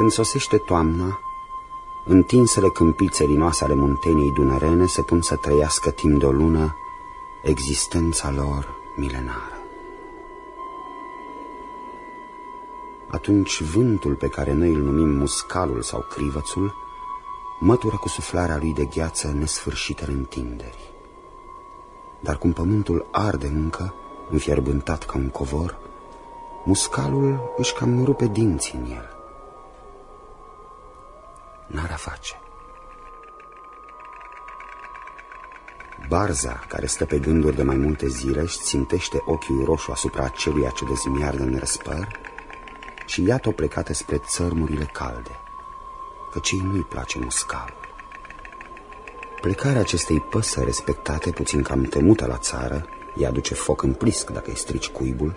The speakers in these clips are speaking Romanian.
Când sosește toamna, întinsele câmpițe rinoase ale munteniei dunărene se pun să trăiască timp de o lună existența lor milenară. Atunci vântul pe care noi îl numim muscalul sau crivățul mătură cu suflarea lui de gheață nesfârșitele întinderi. Dar cum pământul arde încă, înfierbântat ca un covor, muscalul își cam rupe dinții în el. N-ar face. Barza, care stă pe gânduri de mai multe zile, își țintește ochiul roșu asupra aceluia ce dezmiardă în răspăr și iată-o plecată spre țărmurile calde, căci ei nu-i place muscalul. Plecarea acestei păsări respectate, puțin cam temută la țară, ea aduce foc în plisc dacă îi strici cuibul,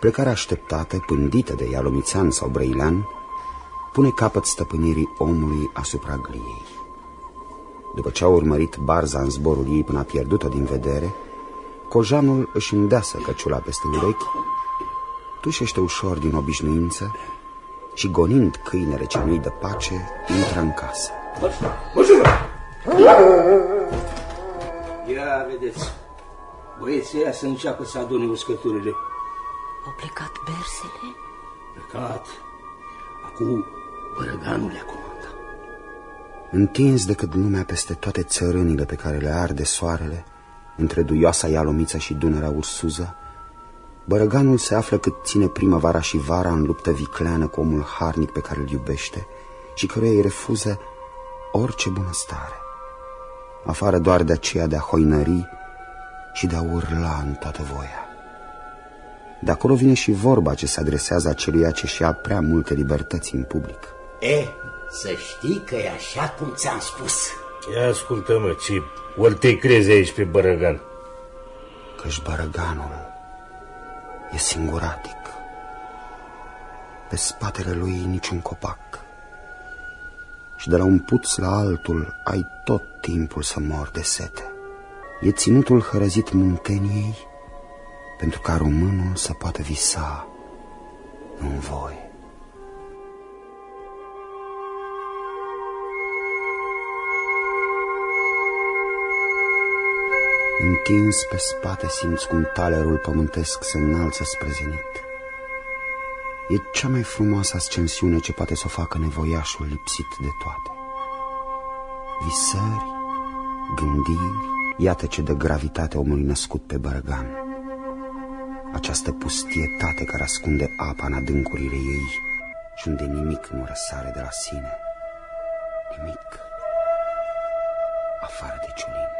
plecarea așteptată, pândită de ialomițean sau brăilean, pune capăt stăpânirii omului asupra gliei. După ce a urmărit barza în zborul ei până a pierdut-o din vedere, cojanul își îndeasă căciula peste urechi, tușește ușor din obișnuință și gonind câinele ce nu-i de pace, intră în casă. Ia vedeți, băieții ăia să înceapă să adune uscăturile. Au plecat bersele? Plecat. Acum bărăganul le acum. Întins decât lumea peste toate țărânile pe care le arde soarele, între duioasa Ialomița și Dunărea Ursuză, Bărăganul se află cât ține primăvara și vara în luptă vicleană cu omul harnic pe care îl iubește și căruia îi refuză orice bunăstare, afară doar de aceea de a hoinări și de a urla în toată voia. De acolo vine și vorba ce se adresează aceluia ce și-a prea multe libertăți în public. E, să știi că e așa cum ți-am spus. Ia ascultă-mă, ce ori te crezi aici pe Bărăgan? Căci Bărăganul e singuratic. Pe spatele lui niciun copac. Și de la un puț la altul ai tot timpul să mor de sete. E ținutul hărăzit munteniei pentru ca românul să poată visa în voi. Întins pe spate simți cum talerul pământesc se înalță spre zenit. E cea mai frumoasă ascensiune ce poate să o facă nevoiașul lipsit de toate. Visări, gândiri, iată ce dă gravitate omului născut pe bărăgan. Această pustietate care ascunde apa în adâncurile ei și unde nimic nu răsare de la sine. Nimic afară de ciulin.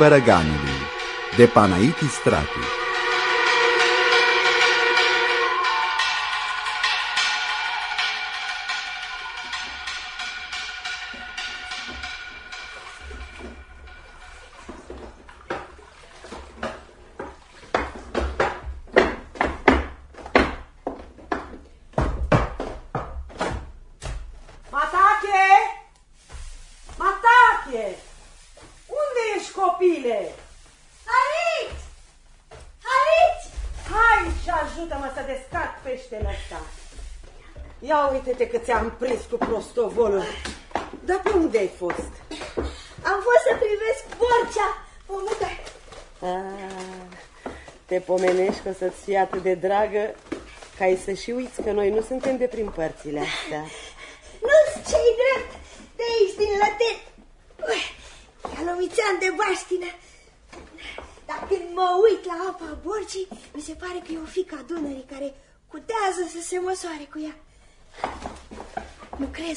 Bărăganului de Panaiti Stratu cu prostovolul. Dar pe unde ai fost? Am fost să privesc porcea, omule. Ah, te pomenești că o să-ți fie atât de dragă ca ai să și uiți că noi nu suntem de prin părțile astea. Nu-ți cei drept de aici din lăten. Ialomițean de baștină. Dar când mă uit la apa borcii, mi se pare că e o fică a Dunării care cutează să se măsoare cu ea.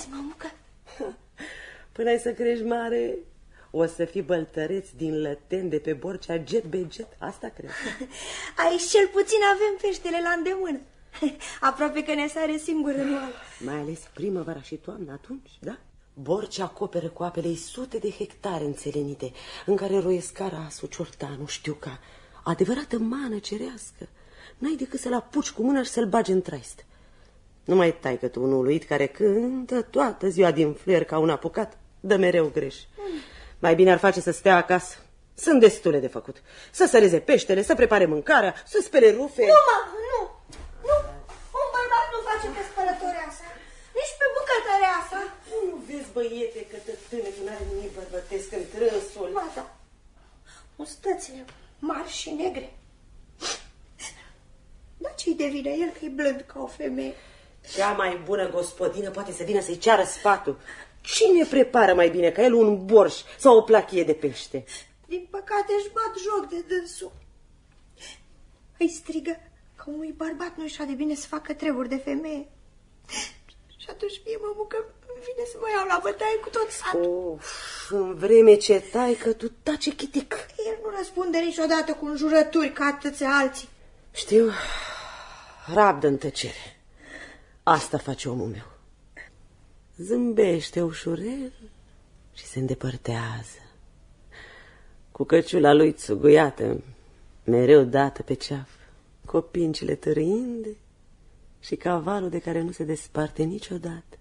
Nu crezi, mamucă? Până ai să crești mare, o să fii băltăreț din lăten de pe borcea jet be jet, asta cred. Aici cel puțin avem peștele la îndemână. Aproape că ne sare singur în oală. Mai ales primăvara și toamna atunci, da? Borcea acoperă cu apele sute de hectare înțelenite, în care roiesc carasul, ciortanul, știu ca adevărată mană cerească. N-ai decât să-l apuci cu mâna și să-l bagi în traist. Nu mai tai că tu un uluit care cântă toată ziua din fluier ca un apucat, dă mereu greș. Mm. Mai bine ar face să stea acasă. Sunt destule de făcut. Să săreze peștele, să prepare mâncarea, să spele rufe. Nu, mamă, nu! Nu! Un bărbat nu face pe spălătoreasa. Nici pe bucătăreasa. Nu vezi, băiete, că tătânetul n-are nimic bărbătesc în trânsul. Ba da. Mustățile mari și negre. Dar ce-i devine el că e blând ca o femeie? Cea mai bună gospodină poate să vină să-i ceară sfatul. Cine prepară mai bine ca el un borș sau o plachie de pește? Din păcate își bat joc de dânsul. Îi strigă că unui bărbat nu așa de bine să facă treburi de femeie. Și atunci mie mă mucă, vine să mă iau la bătaie cu tot satul. Of, în vreme ce tai că tu taci chitic. El nu răspunde niciodată cu înjurături ca atâția alții. Știu, rabdă în tăcere. Asta face omul meu. Zâmbește ușurel și se îndepărtează. Cu căciula lui țuguiată, mereu dată pe ceaf, copincile târinde și cavalul de care nu se desparte niciodată,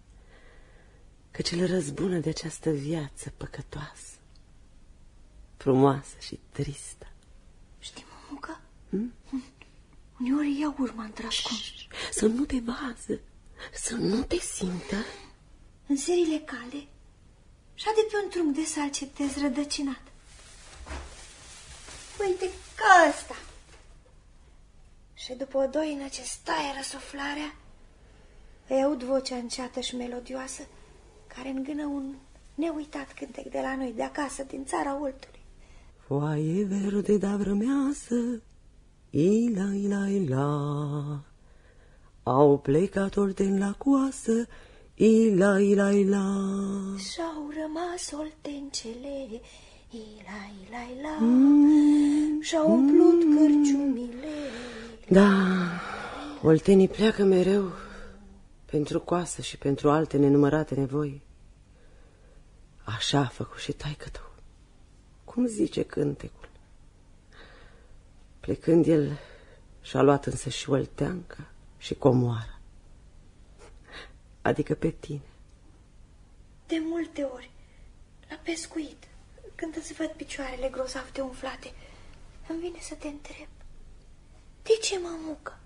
căci îl răzbună de această viață păcătoasă, frumoasă și tristă. Știi, mămucă? Hmm? Uneori iau urma într Să nu te vază, să nu te simtă în serile calde și de pe un trunchi de salce dezrădăcinat. Uite ca ăsta. Și după o doină ce stai răsuflarea, îi aud vocea înceată și melodioasă, care îngână un neuitat cântec de la noi, de acasă, din țara Oltului. Foaie verde da vrămeasă, ila, ila, ila, au plecat orden la coasă, Ila, ila, ila. Și-au rămas oltencele, ila, ila, ila. Mm. Și-au umplut mm. cărciumile. Da, oltenii pleacă mereu pentru coasă și pentru alte nenumărate nevoi. Așa a făcut și taică tău. Cum zice cântecul? Plecând el și-a luat însă și olteanca și comoara adică pe tine. De multe ori, la pescuit, când îți văd picioarele grozav de umflate, îmi vine să te întreb. De ce mă mucă?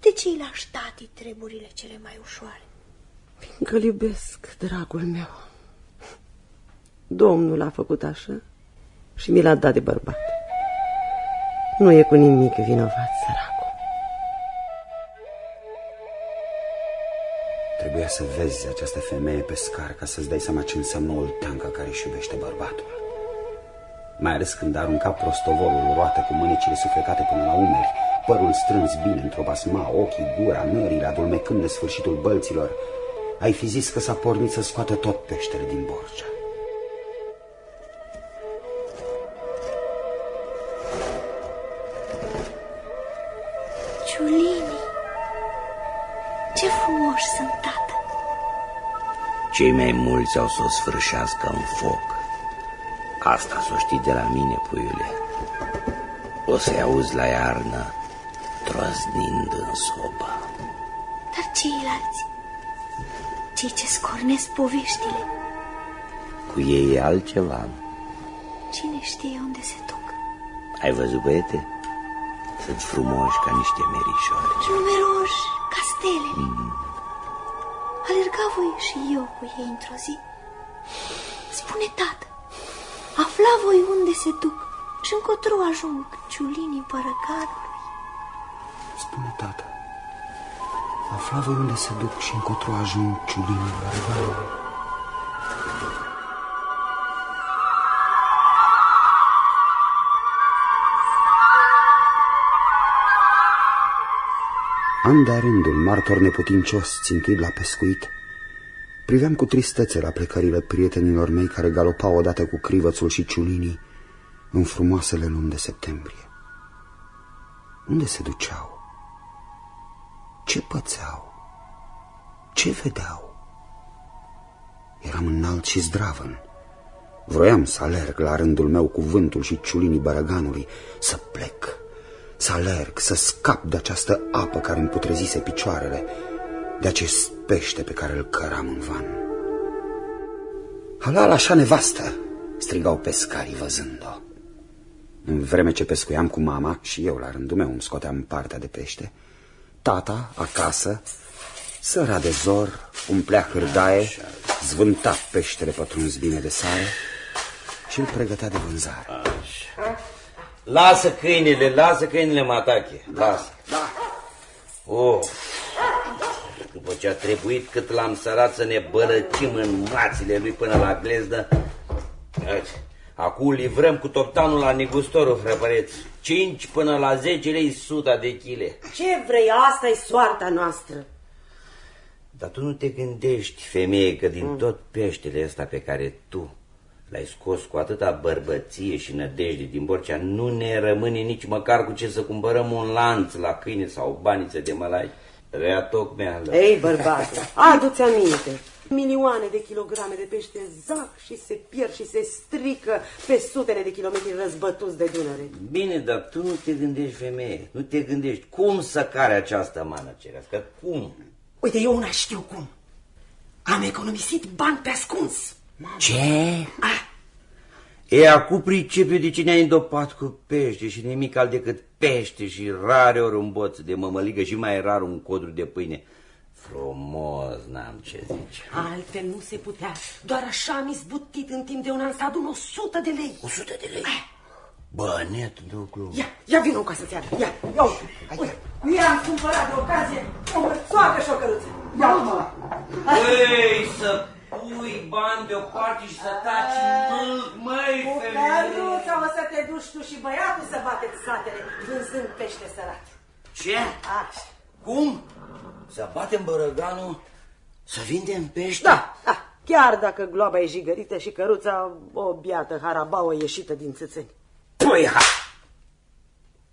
De ce îi lași tati treburile cele mai ușoare? Fiindcă iubesc, dragul meu. Domnul a făcut așa și mi l-a dat de bărbat. Nu e cu nimic vinovat, sărac. Trebuia să vezi această femeie pe scară ca să-ți dai seama ce înseamnă o teancă care își iubește bărbatul. Mai ales când arunca prostovolul roată cu mânicile suflecate până la umeri, părul strâns bine într-o basma, ochii, gura, nările, adulmecând de sfârșitul bălților, ai fi zis că s-a pornit să scoată tot peștele din borcea. Cei mai mulți au să o sfârșească în foc. Asta să o știi de la mine, puiule. O să-i auzi la iarnă trăznind în soba. Dar ceilalți? Cei ce scornesc poveștile? Cu ei e altceva. Cine știe unde se duc? Ai văzut, băiete? Sunt frumoși ca niște merișori. Numeroși, ca stele. Mm -hmm. Alerga voi și eu cu ei într-o zi. Spune, tată, afla voi unde se duc și încotro ajung ciulinii părăcanului? Spune, tată, afla voi unde se duc și încotro ajung ciulinii părăcanului? An de rândul, martor neputincios, țintuit la pescuit, priveam cu tristețe la plecările prietenilor mei care galopau odată cu crivățul și ciulinii în frumoasele luni de septembrie. Unde se duceau? Ce pățeau? Ce vedeau? Eram înalt și zdravăn. Vroiam să alerg la rândul meu cu vântul și ciulinii bărăganului, să plec, să alerg, să scap de această apă care îmi putrezise picioarele, de acest pește pe care îl căram în van. Halal așa nevastă, strigau pescarii văzând-o. În vreme ce pescuiam cu mama și eu la rândul meu îmi scoteam partea de pește, tata, acasă, săra de zor, umplea hârdaie, zvânta peștele pătruns bine de sare și îl pregătea de vânzare. Așa. Lasă câinile, lasă câinile, Matache, da, lasă. Da. Oh. După ce a trebuit cât l-am sărat să ne bălăcim în mațile lui până la glezdă, acum livrăm cu toptanul la negustorul, frăpăreț. 5 până la 10 lei suta de chile. Ce vrei? Asta e soarta noastră. Dar tu nu te gândești, femeie, că din mm. tot peștele ăsta pe care tu l-ai scos cu atâta bărbăție și nădejde din Borcea, nu ne rămâne nici măcar cu ce să cumpărăm un lanț la câine sau baniță de mălai. Rea tocmeală. Ei, bărbate, adu-ți aminte. Milioane de kilograme de pește zac și se pierd și se strică pe sutele de kilometri răzbătuți de Dunăre. Bine, dar tu nu te gândești, femeie, nu te gândești cum să care această mană cerească, cum? Uite, eu una știu cum. Am economisit bani pe ascuns. Ce? Ah. E, acum pricepe de ce ne-ai îndopat cu pește și nimic alt decât pește și rare ori un boț de mămăligă și mai rar un codru de pâine. Frumos, n-am ce zice. Altfel nu se putea. Doar așa am izbutit în timp de un an să adun 100 de lei. 100 de lei? Ah. Bă, net, nu glumă. Ia, ia vină ca să-ți Ia, ia uite. uite. I-am cumpărat de ocazie o mărțoacă și o căruță. Ia, mă. Ei, să pui bani deoparte și să taci mult, măi, Cu căruța o să te duci tu și băiatul să bateți satele, vânzând pește sărat. Ce? Așa. Cum? Să batem bărăganul, să vindem pește? Da, da. Chiar dacă gloaba e jigărită și căruța o biată harabauă ieșită din țățeni. Păi, ha!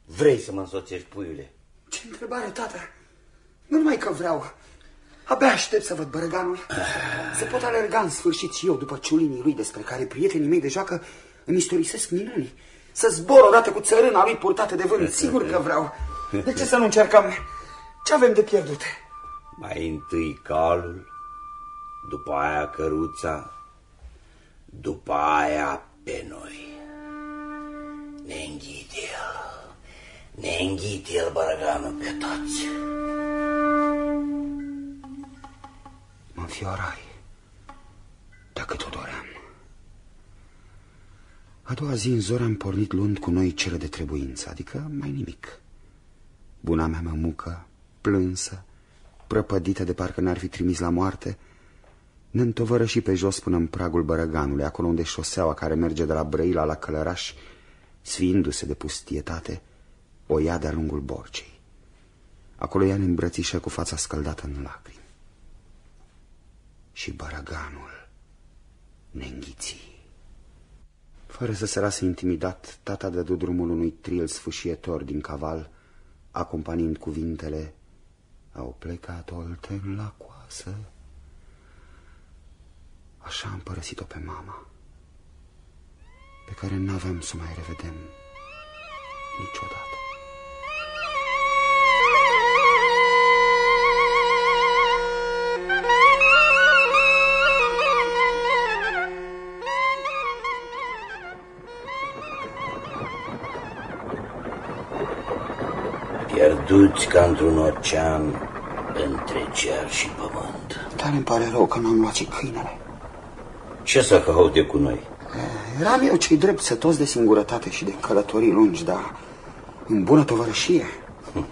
Vrei să mă însoțești, puiule? Ce întrebare, tată? Nu numai că vreau. Abia aștept să văd bărăganul. Se pot alerga în sfârșit și eu după ciulinii lui despre care prietenii mei de joacă îmi istorisesc minuni. Să zbor odată cu țărâna lui purtată de vânt. Sigur că vreau. De ce să nu încercăm? Ce avem de pierdut? Mai întâi calul, după aia căruța, după aia pe noi. Ne înghite el, ne înghite el bărăganul pe toți. Înfiorai, dacă tot doream. A doua zi în zori am pornit luând cu noi cele de trebuință, adică mai nimic. Buna mea mămucă, plânsă, prăpădită de parcă n-ar fi trimis la moarte, ne întovără și pe jos până în pragul bărăganului, acolo unde șoseaua care merge de la Brăila la Călăraș, sfiindu-se de pustietate, o ia de-a lungul borcei. Acolo ea ne îmbrățișă cu fața scăldată în lacrimi. Și bărăganul ne înghiții. Fără să se lasă intimidat, tata dădu drumul unui tril sfâșietor din caval, acompaniind cuvintele Au plecat olten la coasă. Așa am părăsit-o pe mama, pe care n-aveam să mai revedem niciodată. Pierduți ca într-un ocean între cer și pământ. Dar îmi pare rău că n-am luat și câinele. Ce să caute cu noi? Eram eu cei drept să toți de singurătate și de călătorii lungi, dar în bună tovărășie hm.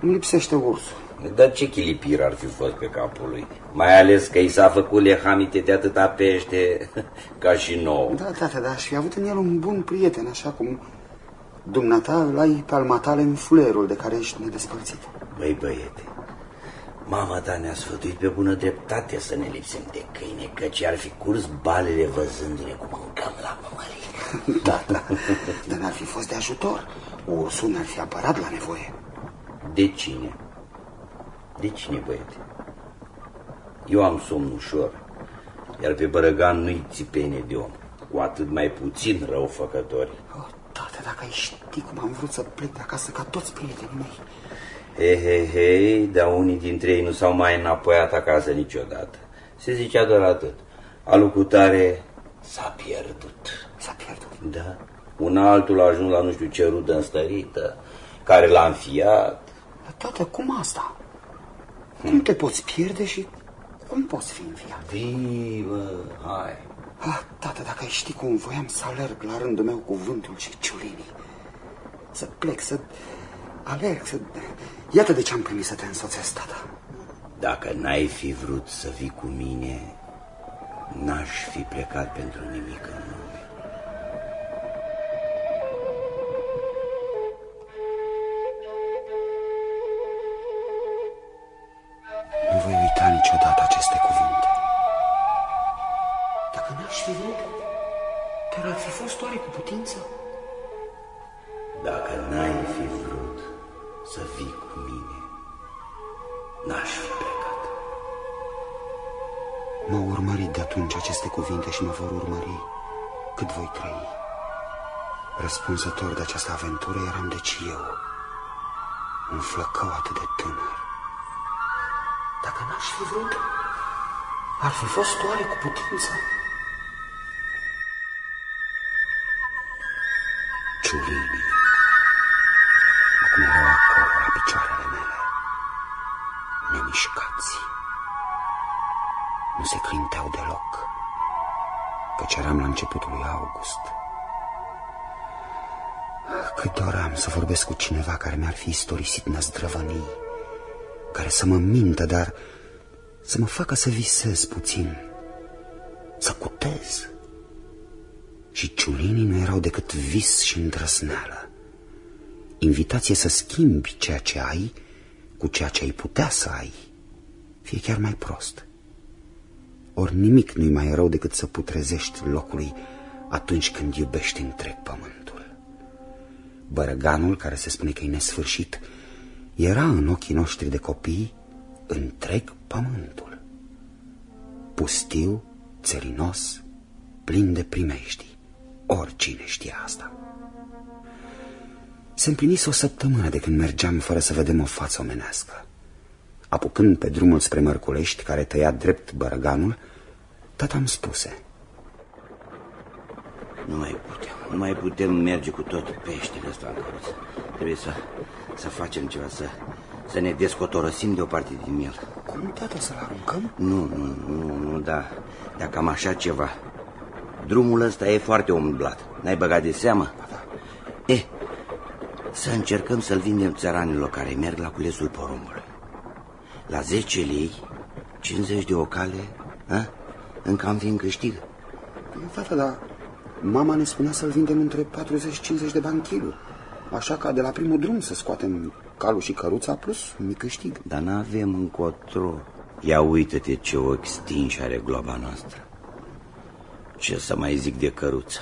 îmi lipsește ursul. Dar ce chilipir ar fi fost pe capul lui? Mai ales că i s-a făcut lehamite de atâta pește ca și nou. Da, tata, da, aș fi avut în el un bun prieten, așa cum Dumneata îl ai pe almatale în fluierul de care ești nedespărțit. Băi, băiete, mama ta ne-a sfătuit pe bună dreptate să ne lipsim de câine, căci ar fi curs balele văzându-ne cum mâncăm la mămărie. Da, da, dar n-ar fi fost de ajutor. Ursul ne-ar fi apărat la nevoie. De cine? De cine, băiete? Eu am somn ușor, iar pe bărăgan nu-i țipene de om, cu atât mai puțin răufăcători. Oh, tată, dacă ai ști cum am vrut să plec de acasă ca toți prietenii mei. He, he, he, dar unii dintre ei nu s-au mai înapoiat acasă niciodată. Se zicea doar atât. Alucutare s-a pierdut. S-a pierdut. Da. Un altul a ajuns la nu știu ce rudă înstărită, care l-a înfiat. Dar, tată, cum asta? Cum te poți pierde și cum poți fi înviat? Vii, bă, hai. Ah, tată, dacă ai ști cum voiam să alerg la rândul meu cu vântul și ciulinii. Să plec, să alerg, să... Iată de ce am primit să te însoțesc, tata. Dacă n-ai fi vrut să vii cu mine, n-aș fi plecat pentru nimic în lume. Fi fost oare cu putință? Dacă n-ai fi vrut să vii cu mine, n-aș fi plecat. M-au urmărit de atunci aceste cuvinte și mă vor urmări cât voi trăi. Răspunsător de această aventură eram deci eu, un flăcău atât de tânăr. Dacă n-aș fi vrut, ar fi fost oare cu putință? Ciulinii, acum erau acolo, la picioarele mele, nemișcați. Nu se clinteau deloc, căci eram la începutul lui August. Cât doream să vorbesc cu cineva care mi-ar fi istorisit năzdrăvănii, care să mă mintă, dar să mă facă să visez puțin, să cutez. Și ciulinii nu erau decât vis și îndrăsneală. Invitație să schimbi ceea ce ai cu ceea ce ai putea să ai, fie chiar mai prost. Ori nimic nu-i mai rău decât să putrezești locului atunci când iubești întreg pământul. Bărăganul, care se spune că e nesfârșit, era în ochii noștri de copii întreg pământul. Pustiu, țărinos, plin de primești. Oricine știa asta. Se împlinise o săptămână de când mergeam fără să vedem o față omenească. Apucând pe drumul spre Mărculești, care tăia drept bărăganul, tata îmi spuse. Nu mai putem, nu mai putem merge cu tot peștele ăsta în căruță. Trebuie să, să facem ceva, să, să ne descotorosim de o parte din el. Cum, tata, să-l aruncăm? Nu, nu, nu, nu, da, da, cam așa ceva. Drumul ăsta e foarte umblat. N-ai băgat de seamă? Da, E, să încercăm să-l vindem țăranilor care merg la culesul porumbului. La 10 lei, 50 de ocale, a? încă am fi în câștig. Tata, dar mama ne spunea să-l vindem între 40-50 de bani kilul. Așa ca de la primul drum să scoatem calul și căruța plus un mic câștig. Dar n-avem încotro. Ia uită-te ce ochi stinși are globa noastră. Ce să mai zic de căruță?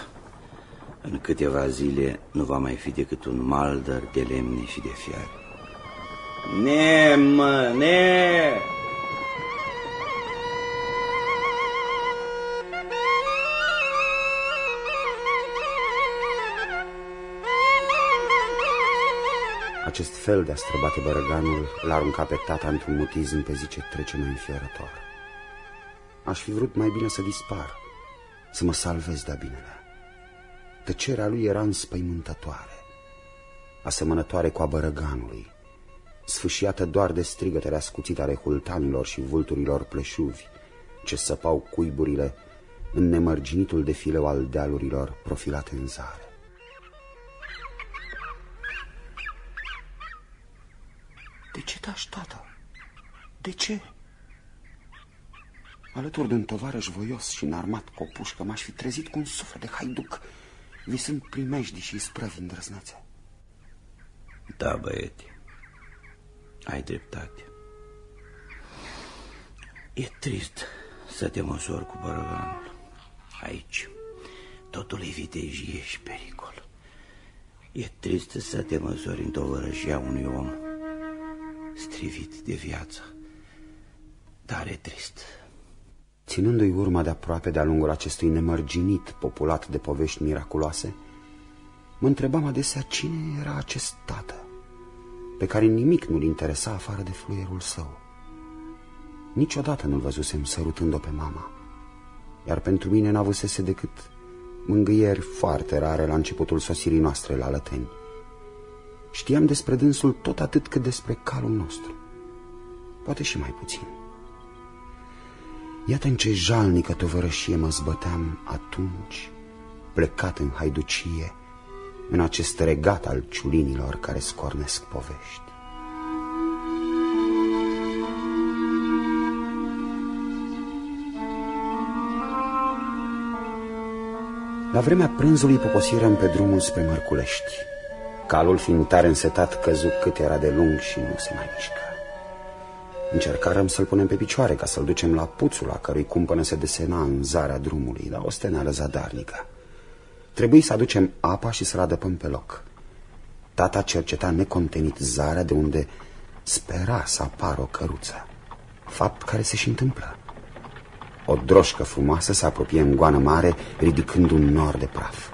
În câteva zile nu va mai fi decât un maldăr de lemne și de fiare. Ne, mă, ne! Acest fel de a străbate bărăganul l-a aruncat pe tata într-un mutism pe zi ce trece mai înfiorător. Aș fi vrut mai bine să dispar, să mă salvez de binele. Tăcerea lui era înspăimântătoare, asemănătoare cu a bărăganului, sfâșiată doar de strigătele ascuțite ale hultanilor și vulturilor pleșuvi, ce săpau cuiburile în nemărginitul defileu al dealurilor profilate în zare. De ce tași, tată? De ce? Alături de un tovarăș voios și înarmat cu o pușcă, m-aș fi trezit cu un suflet de haiduc, visând primejdi și isprăvi îndrăznețe. Da, băiete, ai dreptate. E trist să te măsori cu bărăganul. Aici totul e vitejie și pericol. E trist să te măsori în tovărășia unui om strivit de viață. Dar e trist. Ținându-i urma de aproape de-a lungul acestui nemărginit populat de povești miraculoase, mă întrebam adesea cine era acest tată, pe care nimic nu-l interesa afară de fluierul său. Niciodată nu-l văzusem sărutând-o pe mama, iar pentru mine n-avusese decât mângâieri foarte rare la începutul sosirii noastre la Lăteni. Știam despre dânsul tot atât cât despre calul nostru, poate și mai puțin. Iată în ce jalnică tovărășie mă zbăteam atunci, plecat în haiducie, în acest regat al ciulinilor care scornesc povești. La vremea prânzului poposirăm pe drumul spre Mărculești. Calul fiind tare însetat, căzu cât era de lung și nu se mai mișcă. Încercarăm să-l punem pe picioare ca să-l ducem la puțul la cărui cumpănă se desena în zarea drumului, la o steneală zadarnică. Trebuie să aducem apa și să-l adăpăm pe loc. Tata cerceta necontenit zarea de unde spera să apară o căruță. Fapt care se și întâmplă. O droșcă frumoasă se apropie în goană mare, ridicând un nor de praf.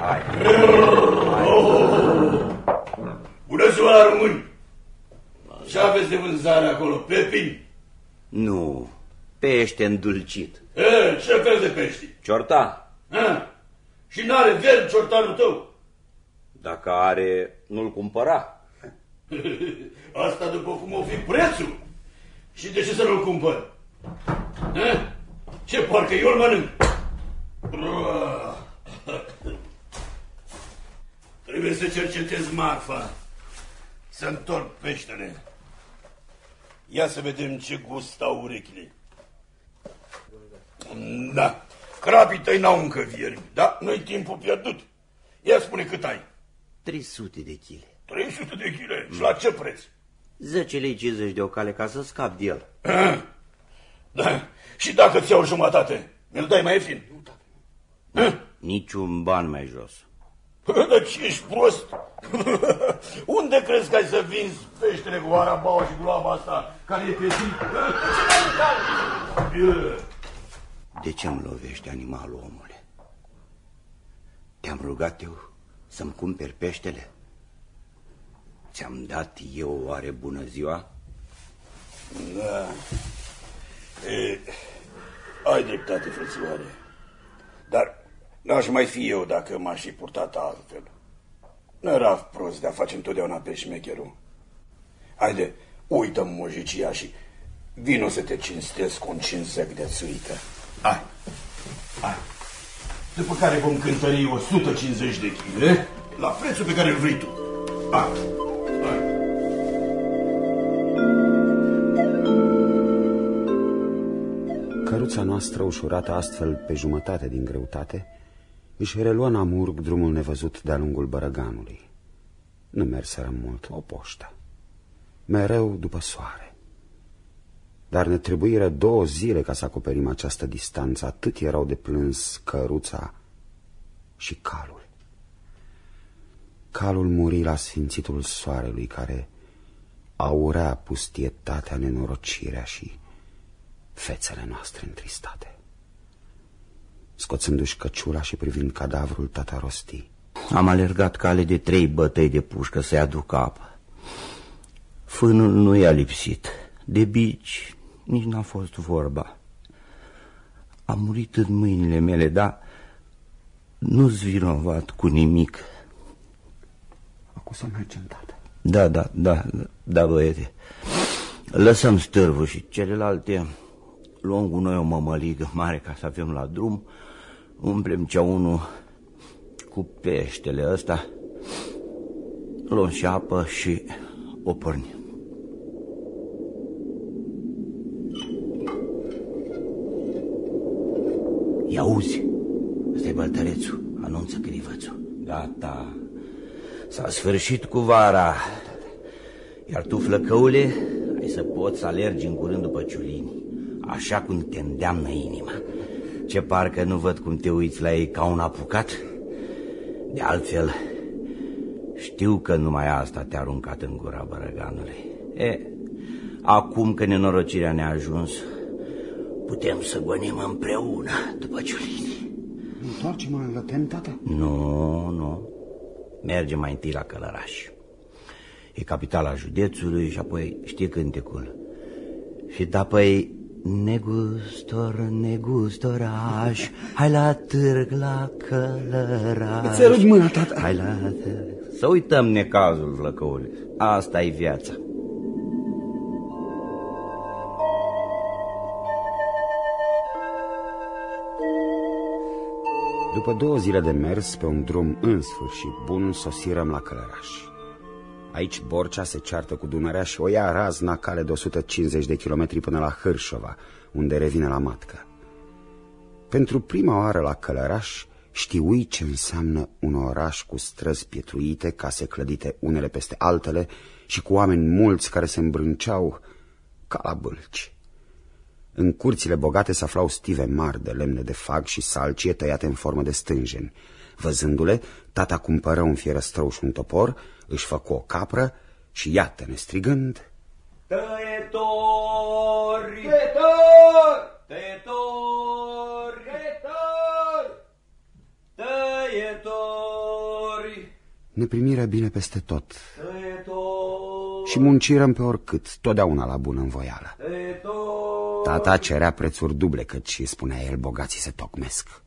Hai. Bună ziua, români! Ce aveți de vânzare acolo? Pepini? Nu, pește îndulcit. E, ce fel de pești? Ciorta. A? Și n-are verd ciortanul tău? Dacă are, nu-l cumpăra. Asta după cum o fi prețul. Și de ce să nu-l cumpăr? A? Ce parcă eu îl mănânc? Trebuie să cercetez marfa. Să întorc peștele. Ia să vedem ce gust au urechile. Da, crapii tăi n-au încă viermi, da? Nu-i timpul pierdut. Ia spune cât ai. 300 de chile. 300 de chile? Și la ce preț? 10 lei 50 de o cale ca să scap de el. Ah, da. Și dacă ți iau jumătate, mi-l dai mai ieftin? Ah? Niciun ban mai jos. Dar ce ești prost? Unde crezi că ai să vinzi peștele cu arabaua și gloaba asta care e pe zi? De ce îmi lovești animalul, omule? Te-am rugat eu să-mi cumperi peștele? Ți-am dat eu oare bună ziua? Da. E, ai dreptate, frățioare. Dar n-aș mai fi eu dacă m-aș fi purtat altfel. Nu era prost de a face întotdeauna pe șmecherul. Haide, uită mojicia și vino să te cinstesc cu un cinsec de țuică. Hai, hai. După care vom cântări 150 de kg la prețul pe care îl vrei tu. Hai. Căruța noastră, ușurată astfel pe jumătate din greutate, își reluă în amurg drumul nevăzut de-a lungul bărăganului. Nu merserăm mult, o poștă. Mereu după soare. Dar ne trebuiră două zile ca să acoperim această distanță, atât erau de plâns căruța și calul. Calul muri la sfințitul soarelui care aurea pustietatea, nenorocirea și fețele noastre întristate. Scoțându-și căciula și privind cadavrul, tata rosti. Am alergat cale de trei bătăi de pușcă să-i aduc apă. Fânul nu i-a lipsit. De bici nici n-a fost vorba. A murit în mâinile mele, dar nu-ți vinovat cu nimic. Acum să mergem, tată. Da, da, da, da, băiete. Lăsăm stârvul și celelalte luăm cu noi o mămăligă mare ca să avem la drum, umplem unul cu peștele ăsta, luăm și apă și o pornim. Ia auzi, ăsta e băltărețul, Anunță crivățul. Gata. S-a sfârșit cu vara. Iar tu, flăcăule, ai să poți să alergi în curând după ciulini, așa cum te îndeamnă inima. Ce parcă nu văd cum te uiți la ei ca un apucat? De altfel, știu că numai asta te-a aruncat în gura bărăganului. E, acum că nenorocirea ne-a ajuns, putem să gonim împreună după ciulini. Întoarce-mă la tem, tata? Nu, nu. Mergem mai întâi la Călăraș. E capitala județului și apoi știi cântecul. Și apoi negustor, negustoraș, hai la târg la Călăraș. Îți sărut mâna, tata. Hai la târg. Să uităm necazul, flăcăule. asta e viața. După două zile de mers pe un drum în sfârșit bun, sosirăm la Călăraș. Aici Borcea se ceartă cu Dunărea și o ia razna cale de 150 de kilometri până la Hârșova, unde revine la matcă. Pentru prima oară la Călăraș știui ce înseamnă un oraș cu străzi pietruite, case clădite unele peste altele și cu oameni mulți care se îmbrânceau ca la bâlci. În curțile bogate se aflau stive mari de lemne de fag și salcie tăiate în formă de stânjeni. Văzându-le, tata cumpără un fierăstrău și un topor, își făcu o capră și iată-ne strigând... Tăietori! Tăietori! Tăietori! Tăietori! Tăietori! Ne primiră bine peste tot Tăietori! și muncirăm pe oricât, totdeauna la bună învoială. Tăietori! Tata cerea prețuri duble, căci spunea el, bogații se tocmesc.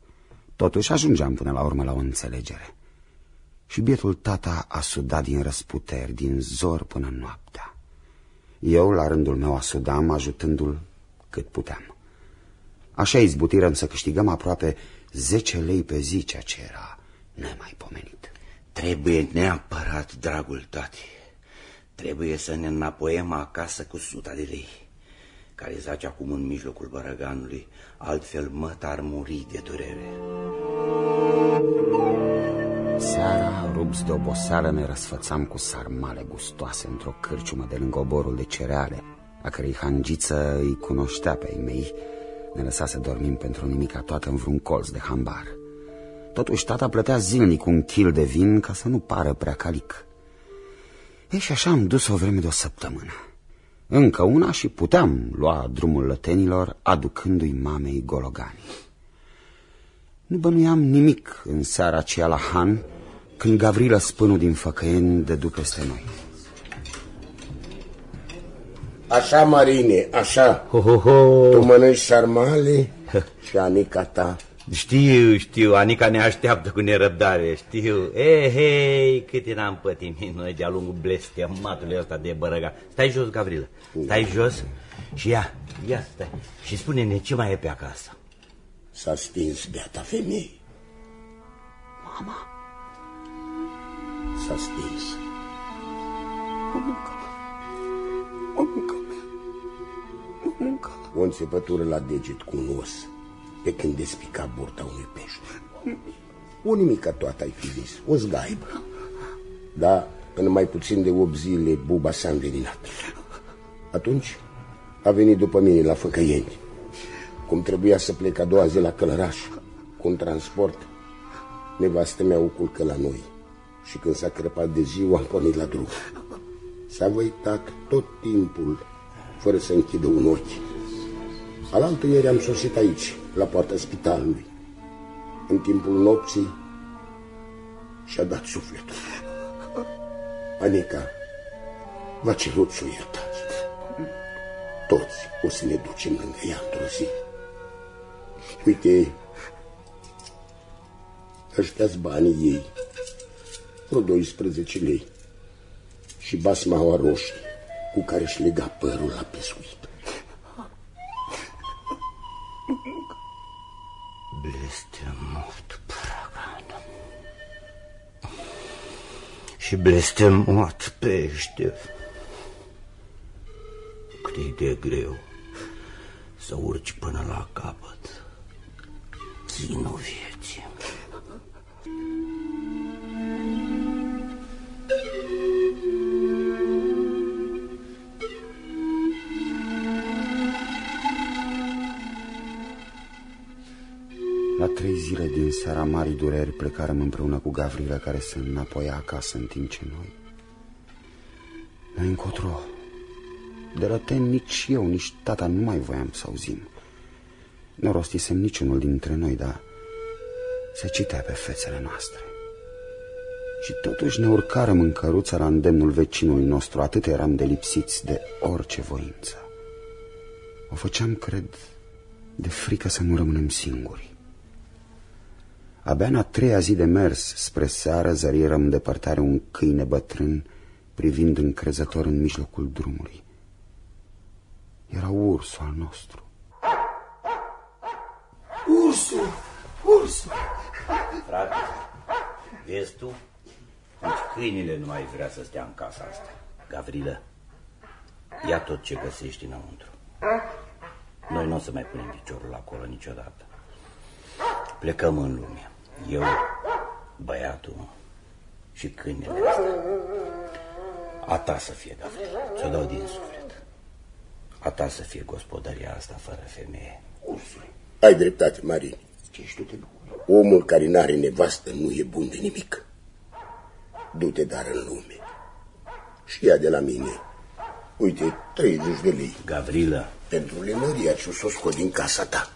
Totuși ajungeam până la urmă la o înțelegere. Și bietul tata a sudat din răsputeri, din zor până noaptea. Eu, la rândul meu, asudam, ajutându-l cât puteam. Așa izbutirăm să câștigăm aproape 10 lei pe zi, ceea ce era nemaipomenit. Trebuie neapărat, dragul tati. Trebuie să ne înapoiem acasă cu suta de lei, care zace acum în mijlocul bărăganului, altfel măt ar muri de durere. Seara, rupți de oboseală, ne răsfățam cu sarmale gustoase într-o cârciumă de lângă oborul de cereale, a cărei hangiță îi cunoștea pe ei mei, ne lăsa să dormim pentru nimica toată în vreun colț de hambar. Totuși, tata plătea zilnic un kil de vin ca să nu pară prea calic. E, și așa am dus o vreme de o săptămână. Încă una și puteam lua drumul lătenilor, aducându-i mamei gologani. Nu bănuiam nimic în seara aceea la Han, când Gavrilă spânul din făcăieni dădu peste noi. Așa, Marine, așa. Ho, ho, ho. Tu mănânci sarmale și Anica ta. Știu, știu, Anica ne așteaptă cu nerăbdare, știu. E, hei, cât n-am pătimit noi de-a lungul blestematului ăsta de bărăga. Stai jos, Gavrilă, stai jos și ia, ia, stai. Și spune-ne ce mai e pe acasă. S-a stins beata femeie. Mama, S-a stins. mămâncă mămâncă mea, mămâncă O înțepătură la deget cu un os, pe când despica burta unui pește. O nimică toată ai fi zis, o zgaibă. Da, în mai puțin de 8 zile buba s-a înveninat. Atunci a venit după mine la Făcăieni. Cum trebuia să plec a doua zi la Călăraș, cu un transport, nevastă mea o culcă la noi. Și când s-a crăpat de ziua, am pornit la drum. S-a văitat tot timpul, fără să închidă un ochi. Alaltă ieri am sosit aici, la poarta spitalului. În timpul nopții și-a dat sufletul. Anica v-a cerut să o iertați. Toți o să ne ducem lângă ea într-o zi. Uite, ăștia banii ei, vreo 12 lei și basmaua roșie cu care își lega părul la pescuit. Blestemot, pragan. Și blestemot pește. Cât e de greu să urci până la capăt. Ținul vieții. La trei zile din seara marii dureri plecarăm împreună cu Gavrilă care se înapoia acasă în timp ce noi. Noi încotro. De răten nici eu, nici tata nu mai voiam să auzim. Nu rostisem niciunul dintre noi, dar se citea pe fețele noastre. Și totuși ne urcarăm în căruță la îndemnul vecinului nostru, atât eram de lipsiți de orice voință. O făceam, cred, de frică să nu rămânem singuri. Abia în a treia zi de mers spre seară zărirăm în depărtare un câine bătrân privind încrezător în mijlocul drumului. Era ursul al nostru. Ursul! Ursul! Frate, vezi tu? Nici câinile nu mai vrea să stea în casa asta. Gavrilă, ia tot ce găsești înăuntru. Noi nu o să mai punem piciorul acolo niciodată. Plecăm în lume. Eu, băiatul și câinele ăsta. A ta să fie, Gavrilă, ți-o dau din suflet. A ta să fie gospodăria asta fără femeie. Ursule. Ai dreptate, Marin. Ce ești tu de Omul care n-are nevastă nu e bun de nimic. Du-te dar în lume. Și ia de la mine. Uite, 30 de lei. Gavrilă. Pentru lenăria ce o să o scot din casa ta.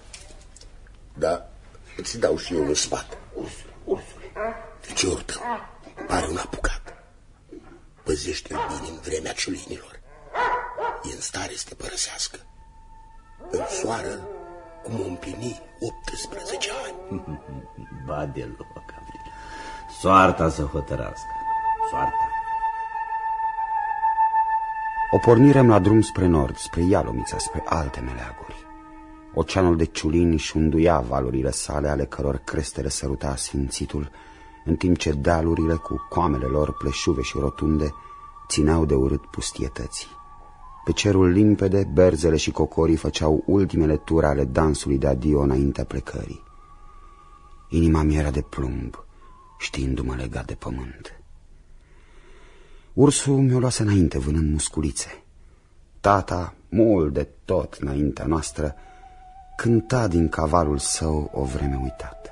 Da, îți dau și eu un sfat. Ursule, Ursule. Ficiorul tău pare un apucat. Păzește-l bine în vremea ciulinilor. E în stare să te părăsească. În soară cum o împlini 18 ani. ba deloc, Gabriel. Soarta să hotărască. Soarta. O pornirem la drum spre nord, spre Ialomița, spre alte meleaguri. Oceanul de ciulini și unduia valurile sale, ale căror crestele săruta sfințitul, în timp ce dealurile, cu coamele lor pleșuve și rotunde, țineau de urât pustietății. Pe cerul limpede, berzele și cocorii făceau ultimele ture ale dansului de adio înaintea plecării. Inima mi era de plumb, știindu-mă legat de pământ. Ursul mi-o luase înainte, vânând musculițe. Tata, mult de tot înaintea noastră, cânta din cavalul său o vreme uitată.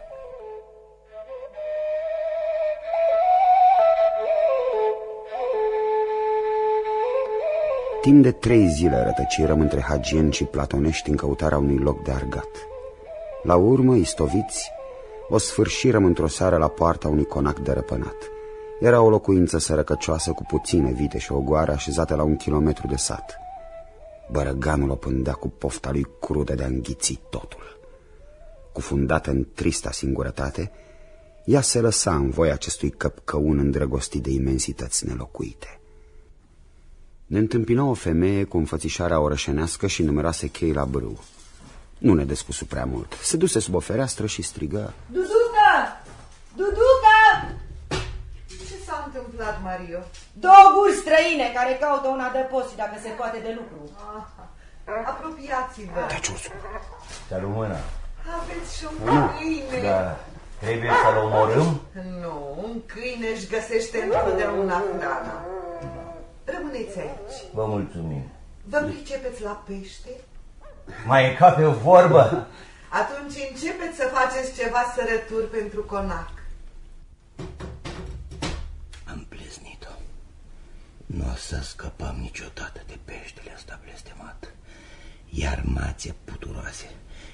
Timp de trei zile rătăcirăm între hagieni și platonești în căutarea unui loc de argat. La urmă, istoviți, o sfârșirăm într-o seară la poarta unui conac de răpânat. Era o locuință sărăcăcioasă cu puține vite și ogoare așezată la un kilometru de sat. Bărăganul o pândea cu pofta lui crudă de a înghiți totul. Cufundată în trista singurătate, ea se lăsa în voia acestui căpcăun îndrăgostit de imensități nelocuite. Ne întâmpină o femeie cu înfățișarea orășenească și numeroase chei la brâu. Nu ne descusu prea mult. Se duse sub o fereastră și strigă. Duduca! Duduca! Ce s-a întâmplat, Mario? Două guri străine care caută un adăpost și dacă se poate de lucru. Apropiați-vă. Taci, ursul. Te mâna. Aveți și un Nu. câine. Da. Trebuie să-l omorâm? Nu, un câine își găsește întotdeauna hrana. Rămâneți aici. Vă mulțumim. Vă pricepeți la pește? Mai e ca pe o vorbă? Atunci începeți să faceți ceva sărături pentru conac. Am pleznit-o. Nu o să scăpăm niciodată de peștele ăsta blestemat. Iar mațe puturoase,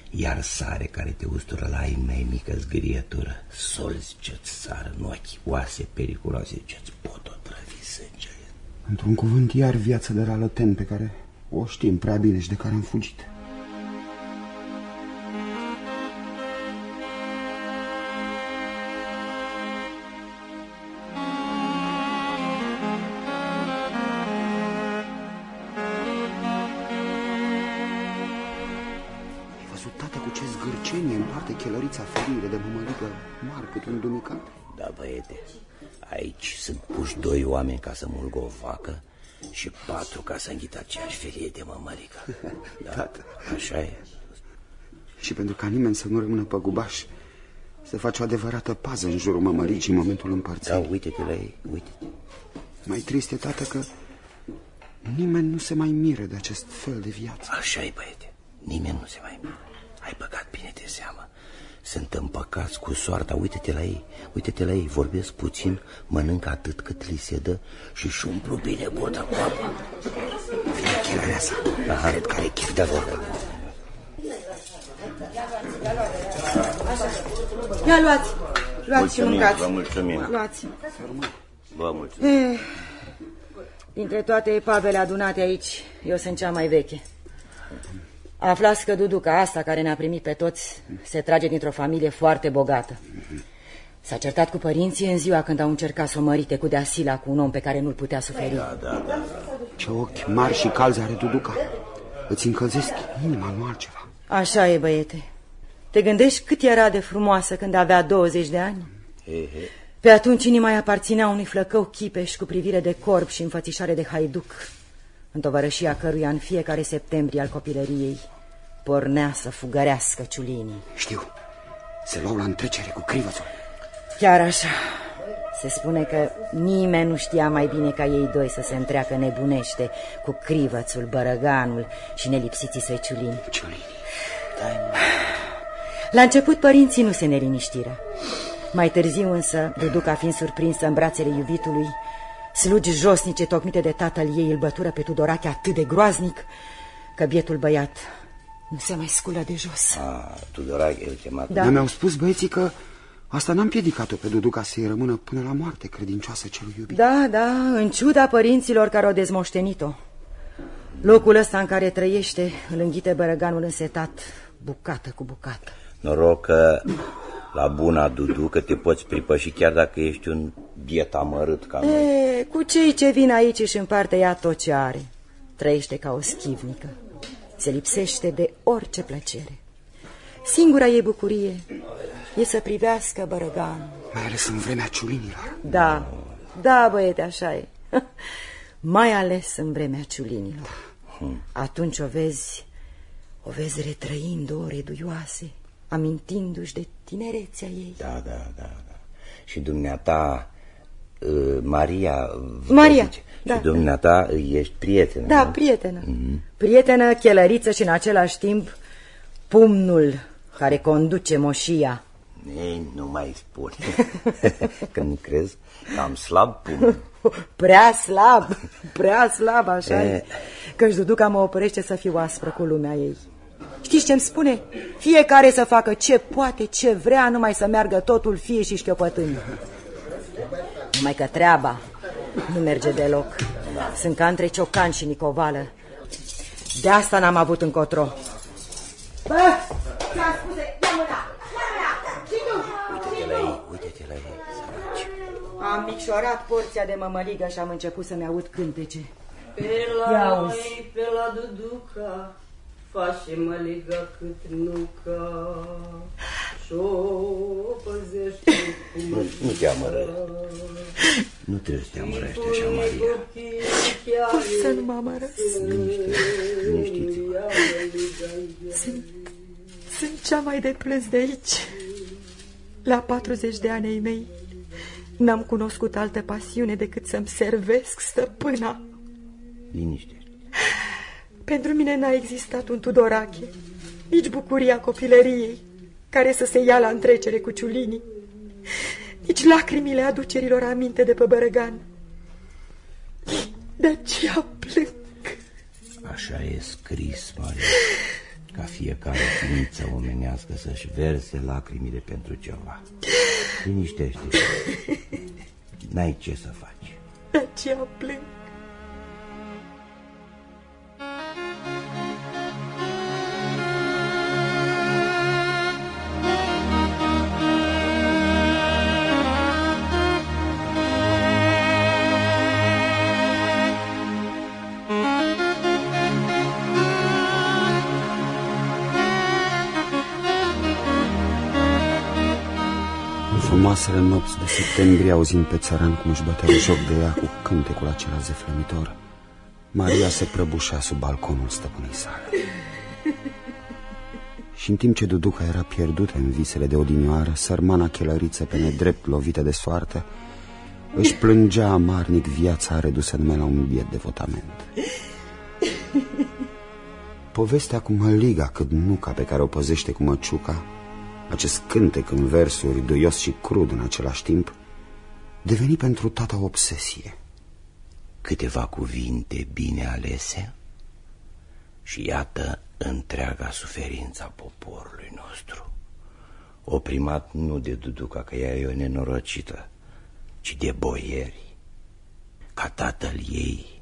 iar sare care te ustură la ai mei mică zgârietură, solzi ce-ți sară în ochi, oase periculoase ce-ți pot otrăvi sângele. Într-un cuvânt, iar viața de la lăten pe care o știm prea bine și de care am fugit. Ai văzut, tată, cu ce zgârcenie împarte chelărița ferire de mămăligă mari cât un dumicat? Da, băiete, aici sunt puși doi oameni ca să mulgă o vacă și patru ca să înghită aceeași ferie de mămăligă. Da, Tată. așa e. Și pentru ca nimeni să nu rămână păgubaș, Se face o adevărată pază în jurul mămăricii în momentul împărțirii. Da, uite-te la ei, uite-te. Mai trist e, tată, că nimeni nu se mai miră de acest fel de viață. așa e, băiete, nimeni nu se mai miră. Ai băgat bine de seamă. Sunt împăcați cu soarta, uite-te la ei, uite-te la ei, vorbesc puțin, mănâncă atât cât li se dă și își umplu bine bota cu apă. Vine chelarea sa, Aha. cred că are chef Da, da, da. Ia luați, luați și Mulțumim, mâncați. vă mulțumim. Luați. Vă mulțumim. Eh, Dintre toate epavele adunate aici, eu sunt cea mai veche. Aflați că Duduca asta, care ne-a primit pe toți, se trage dintr-o familie foarte bogată. S-a certat cu părinții în ziua când au încercat să o mărite cu deasila cu un om pe care nu-l putea suferi. Da, da, da. Ce ochi mari și calzi are Duduca. Îți încălzesc inima, nu altceva. Așa e, băiete. Te gândești cât era de frumoasă când avea 20 de ani? He, he. Pe atunci inima îi aparținea unui flăcău chipeș cu privire de corp și înfățișare de haiduc, în tovărășia căruia în fiecare septembrie al copilăriei pornea să fugărească ciulinii. Știu, se luau la întrecere cu crivățul. Chiar așa. Se spune că nimeni nu știa mai bine ca ei doi să se întreacă nebunește cu crivățul, bărăganul și nelipsiții săi ciulini. Ciulini. La început părinții nu se neliniștiră. Mai târziu însă, Duduca fiind surprinsă în brațele iubitului, slugi josnice tocmite de tatăl ei îl bătură pe Tudorache atât de groaznic că bietul băiat nu se mai sculă de jos. A, Tudorache, el chema Da. Dar mi-au spus băieții că asta n-a împiedicat-o pe Duduca să-i rămână până la moarte credincioasă celui iubit. Da, da, în ciuda părinților care au dezmoștenit-o. Locul ăsta în care trăiește îl înghite bărăganul însetat, bucată cu bucată. Noroc că la buna Dudu că te poți pripăși chiar dacă ești un biet amărât ca noi. E, cu cei ce vin aici și împarte ea tot ce are. Trăiește ca o schivnică. Se lipsește de orice plăcere. Singura ei bucurie e să privească bărăganul. Mai ales în vremea ciulinilor. Da, da, băiete, așa e. Mai ales în vremea ciulinilor. Atunci o vezi, o vezi retrăind ore duioase, amintindu-și de tinerețea ei. Da, da, da, da. Și dumneata, uh, Maria... vă Maria, zice, da, Și dumneata ești prietenă, Da, nu? prietenă. Prietenă, chelăriță și în același timp pumnul care conduce moșia. Ei, nu mai spune. Când crezi că am slab pumn. Prea slab, prea slab, așa E. e. Că-și Duduca mă oprește să fiu aspră cu lumea ei. Știți ce-mi spune? Fiecare să facă ce poate, ce vrea, numai să meargă totul fie și șchiopătând. Numai că treaba nu merge deloc. Sunt ca între Ciocan și Nicovală. De asta n-am avut încotro. Bă, ți-am spus, ia mâna, ia mâna, și tu! Uite-te la ei, uite-te la ei, săraci. Am micșorat porția de mămăligă și am început să-mi aud cântece. Pe Ia la auzi. noi, pe la Duduca, face măligă cât nuca și-o păzește cu Nu, nu te amără. Nu trebuie să te amărăști așa, Maria. Pot să nu mă amărăs. Liniștiți-vă. Sunt, sunt cea mai de plâns de aici. La 40 de ani ai mei n-am cunoscut altă pasiune decât să-mi servesc stăpâna. Liniște. Pentru mine n-a existat un Tudorache, nici bucuria copilăriei, care să se ia la întrecere cu ciulinii, nici lacrimile aducerilor aminte de pe bărăgan. De aceea plâng. Așa e scris, Maria, ca fiecare ființă omenească să-și verse lacrimile pentru ceva. Liniștește N-ai ce să faci. De aceea plâng. Frumoasele nopți de septembrie, auzind pe țăran cum își bătea joc de ea cu cântecul acela zeflemitor, Maria se prăbușea sub balconul stăpânei sale. Și în timp ce Duduca era pierdută în visele de odinioară, sărmana chelăriță pe nedrept lovită de soartă, își plângea amarnic viața redusă numai la un biet devotament. Povestea cu măliga cât nuca pe care o păzește cu măciuca, acest cântec în versuri duios și crud în același timp, deveni pentru tata o obsesie. Câteva cuvinte bine alese și iată întreaga suferință a poporului nostru. Oprimat nu de Duduca, că ea e o nenorocită, ci de boieri, ca tatăl ei,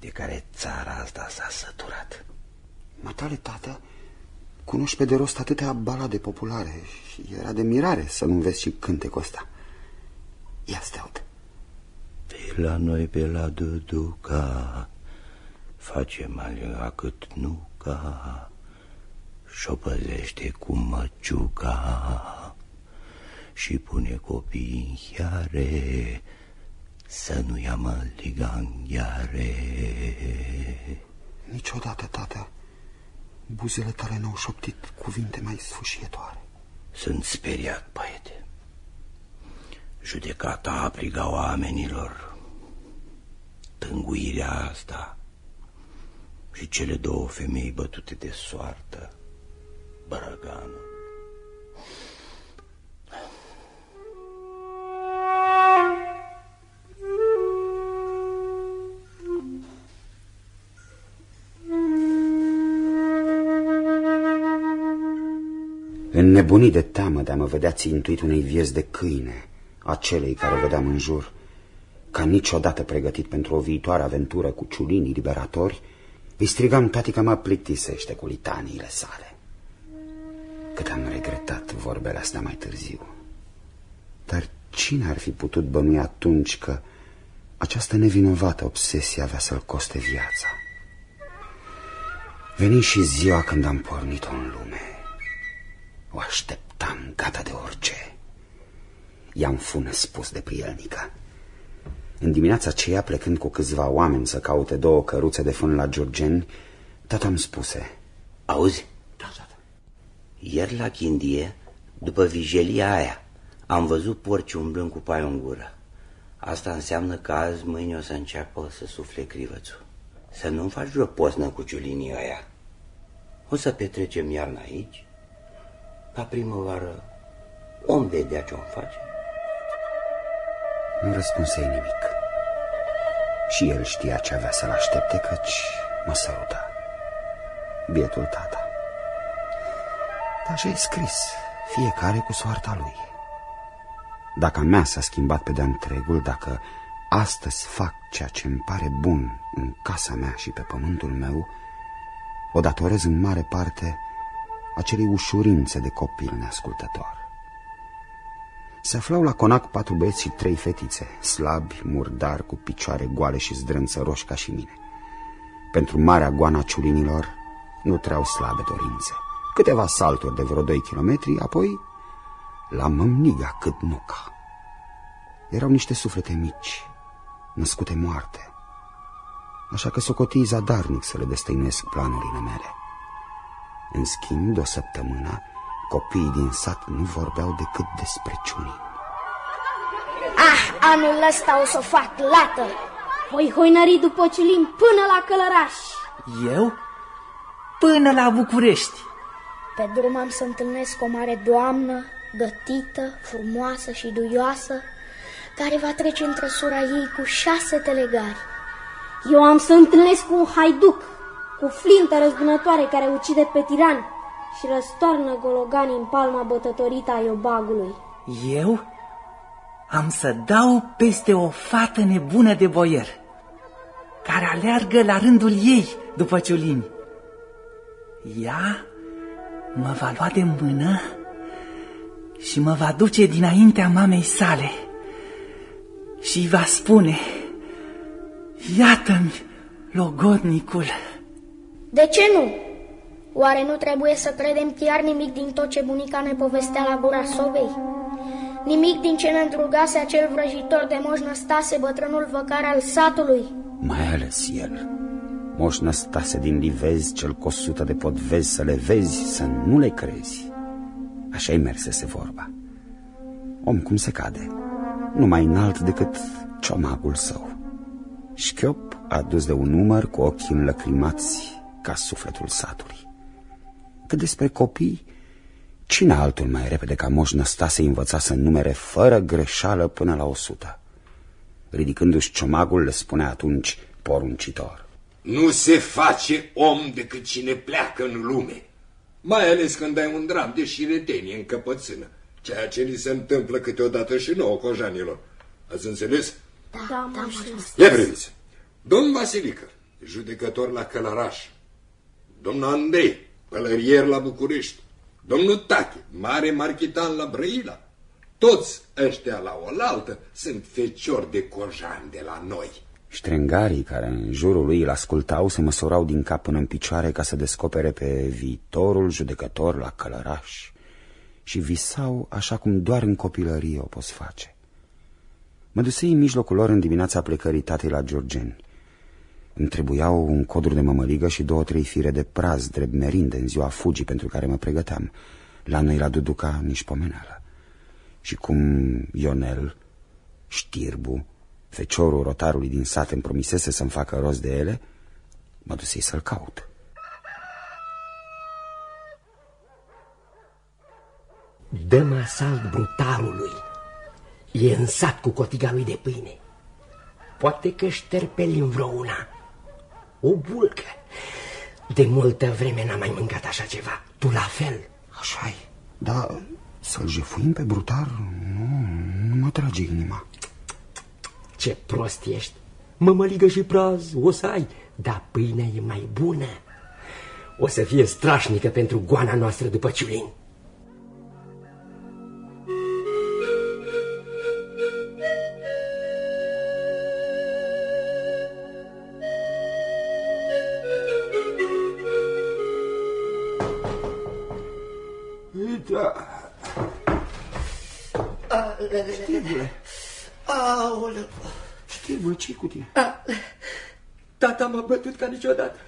de care țara asta s-a săturat. Matale, tată, cunoști pe de rost atâtea balade populare și era de mirare să nu vezi și cântecul ăsta. Ia steaut. Pe la noi, pe la Duduca, face malia cât nu ca și-o păzește cu măciuca și pune copiii în hiare să nu ia măliga în ghiare. Niciodată, tată, buzele tale n-au șoptit cuvinte mai sfâșietoare. Sunt speriat, băiete. Judecata apriga oamenilor, tânguirea asta și cele două femei bătute de soartă, bărăganul. Înnebunit de teamă de a mă vedea țintuit unei vieți de câine, acelei care o vedeam în jur, ca niciodată pregătit pentru o viitoare aventură cu ciulinii liberatori, îi strigam tati că mă plictisește cu litaniile sale. Cât am regretat vorbele astea mai târziu. Dar cine ar fi putut bănui atunci că această nevinovată obsesie avea să-l coste viața? Veni și ziua când am pornit-o în lume. O așteptam gata de orice. I-am fună spus de prielnică. În dimineața aceea, plecând cu câțiva oameni să caute două căruțe de fân la Giurgeni, tata îmi spuse. Auzi? Da, da, da. Ieri la Chindie, după vijelia aia, am văzut porci umblând cu pai în gură. Asta înseamnă că azi mâine o să înceapă să sufle crivățul. Să nu faci vreo posnă cu ciulinii aia. O să petrecem iarna aici. La primăvară om vedea ce-o face. Nu răspunsei nimic. Și el știa ce avea să-l aștepte, căci mă săruta. Bietul tata. Dar așa e scris, fiecare cu soarta lui. Dacă a mea s-a schimbat pe de întregul, dacă astăzi fac ceea ce îmi pare bun în casa mea și pe pământul meu, o datorez în mare parte acelei ușurințe de copil neascultător. Se aflau la conac patru băieți și trei fetițe, slabi, murdari, cu picioare goale și zdrânță roși ca și mine. Pentru marea goana ciulinilor nu treau slabe dorințe. Câteva salturi de vreo doi kilometri, apoi la mămniga cât nuca. Erau niște suflete mici, născute moarte, așa că socotii zadarnic să le destăinuiesc planurile mele. În schimb, de o săptămână, Copiii din sat nu vorbeau decât despre ciunii. Ah, anul ăsta o să fac lată. Voi hoinări după ciulim până la Călăraș. Eu? Până la București. Pe drum am să întâlnesc o mare doamnă, gătită, frumoasă și duioasă, care va trece în trăsura ei cu șase telegari. Eu am să întâlnesc un haiduc, cu flintă răzbunătoare care ucide pe tiran și răstoarnă gologanii în palma bătătorită a iobagului. Eu am să dau peste o fată nebună de boier, care aleargă la rândul ei după ciulini. Ea mă va lua de mână și mă va duce dinaintea mamei sale și va spune, iată-mi logodnicul. De ce nu? Oare nu trebuie să credem chiar nimic din tot ce bunica ne povestea la gura sobei? Nimic din ce ne îndrugase acel vrăjitor de moș Năstase, bătrânul văcar al satului? Mai ales el. Moș Năstase din Livezi, cel cu o sută de podvezi să le vezi, să nu le crezi. Așa-i mersese vorba. Om cum se cade, nu mai înalt decât ciomagul său. Șchiop adus de un număr cu ochii înlăcrimați ca sufletul satului. Cât despre copii, cine altul mai repede ca Moș Năstase învăța să numere fără greșeală până la o sută? Ridicându-și ciomagul, le spune atunci poruncitor. Nu se face om decât cine pleacă în lume. Mai ales când ai un dram de șiretenie în căpățână, ceea ce ni se întâmplă câteodată și nouă cojanilor. Ați înțeles? Da, da, da Ia priviți. Domn Vasilică, judecător la Călăraș. Domnul Andrei, pălărier la București. Domnul Tache, mare marchitan la Brăila. Toți ăștia la oaltă sunt feciori de cojan de la noi. Ștrengarii care în jurul lui îl ascultau se măsurau din cap până în picioare ca să descopere pe viitorul judecător la Călăraș și visau așa cum doar în copilărie o poți face. Mă dusei în mijlocul lor în dimineața plecării tatei la Giurgeni. Îmi trebuiau un codru de mămăligă și două, trei fire de praz drept merinde în ziua fugii pentru care mă pregăteam. La noi la Duduca nici pomenală. Și cum Ionel, Știrbu, feciorul rotarului din sat îmi promisese să-mi facă rost de ele, mă dusei să-l caut. Dăm asalt brutarului. E în sat cu cotiga lui de pâine. Poate că șterpelim vreo una. O bulcă. De multă vreme n-am mai mâncat așa ceva. Tu la fel. așa -i. Dar să-l jefuim pe brutar, nu, nu mă trage inima. Ce prost ești. Mămăligă și praz o să ai, dar pâinea e mai bună. O să fie strașnică pentru goana noastră după ciulin. Da. Știrbule. Aoleu. Știrbule, ce cu tine? A, tata m-a bătut ca niciodată.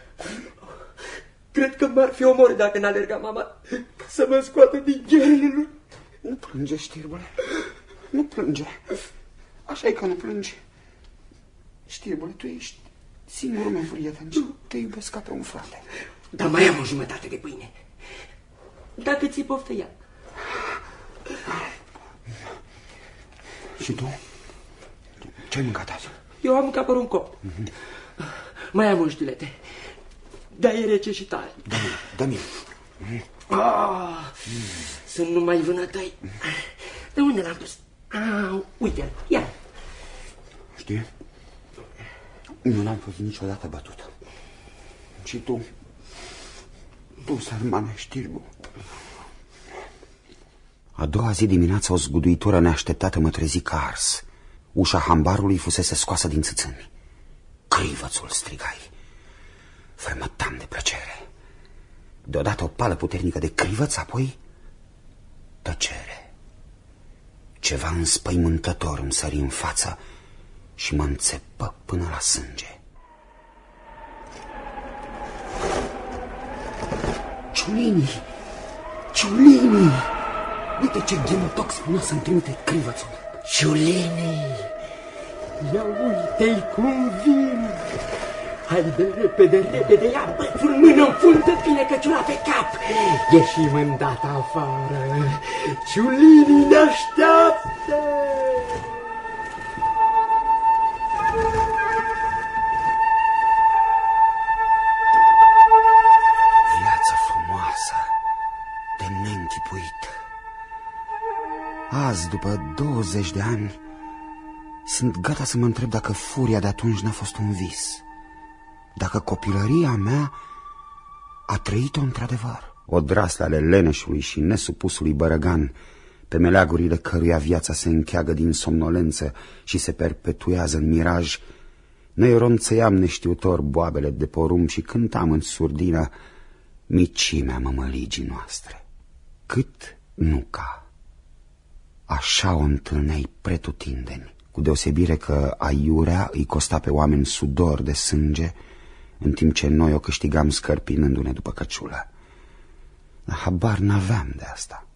Cred că m-ar fi omorât dacă n-alerga mama să mă scoată din ghearele lui. Nu plânge, știrbule. Nu plânge. Așa e că nu plânge. Știrbule, tu ești singurul meu prieten și te iubesc ca pe un frate. Dar mai am o jumătate de pâine. Dacă ți-i poftă ea. Și tu? Ce ai mâncat azi? Eu am mâncat părul un cop. Mm -hmm. Mai am un știlete. Dar e rece și tare. Dă-mi, dă-mi. Ah, mm. Sunt numai vânătăi. De unde l-am pus? Ah, uite-l, ia. Știi? Nu l-am fost niciodată bătut. Și tu, tu, sărmane, știrbu. A doua zi dimineața o zguduitură neașteptată mă trezi ca ars. Ușa hambarului fusese scoasă din țâțâni. Crivățul strigai. Fermătam de plăcere. Deodată o pală puternică de crivăț, apoi tăcere. Ceva înspăimântător îmi sări în față și mă înțepă până la sânge. Ciulinii! Ciulinii! Uite ce ghemotoc spunea să-mi trimite crivățul. Ciulinii! Ia uite-i cum vin! Haide, repede, repede, ia bățul mână, înfundă bine căciula pe cap! Ieșim îndată afară! Ciulinii ne așteaptă! Azi, după 20 de ani, sunt gata să mă întreb dacă furia de atunci n-a fost un vis. Dacă copilăria mea a trăit-o într-adevăr. Odrasle ale leneșului și nesupusului bărăgan, pe meleagurile căruia viața se încheagă din somnolență și se perpetuează în miraj, noi ronțăiam neștiutor boabele de porumb și cântam în surdină micimea mămăligii noastre. Cât nu ca. Așa o întâlneai pretutindeni, cu deosebire că aiurea îi costa pe oameni sudor de sânge, în timp ce noi o câștigam scărpinându-ne după căciulă. Dar habar n-aveam de asta.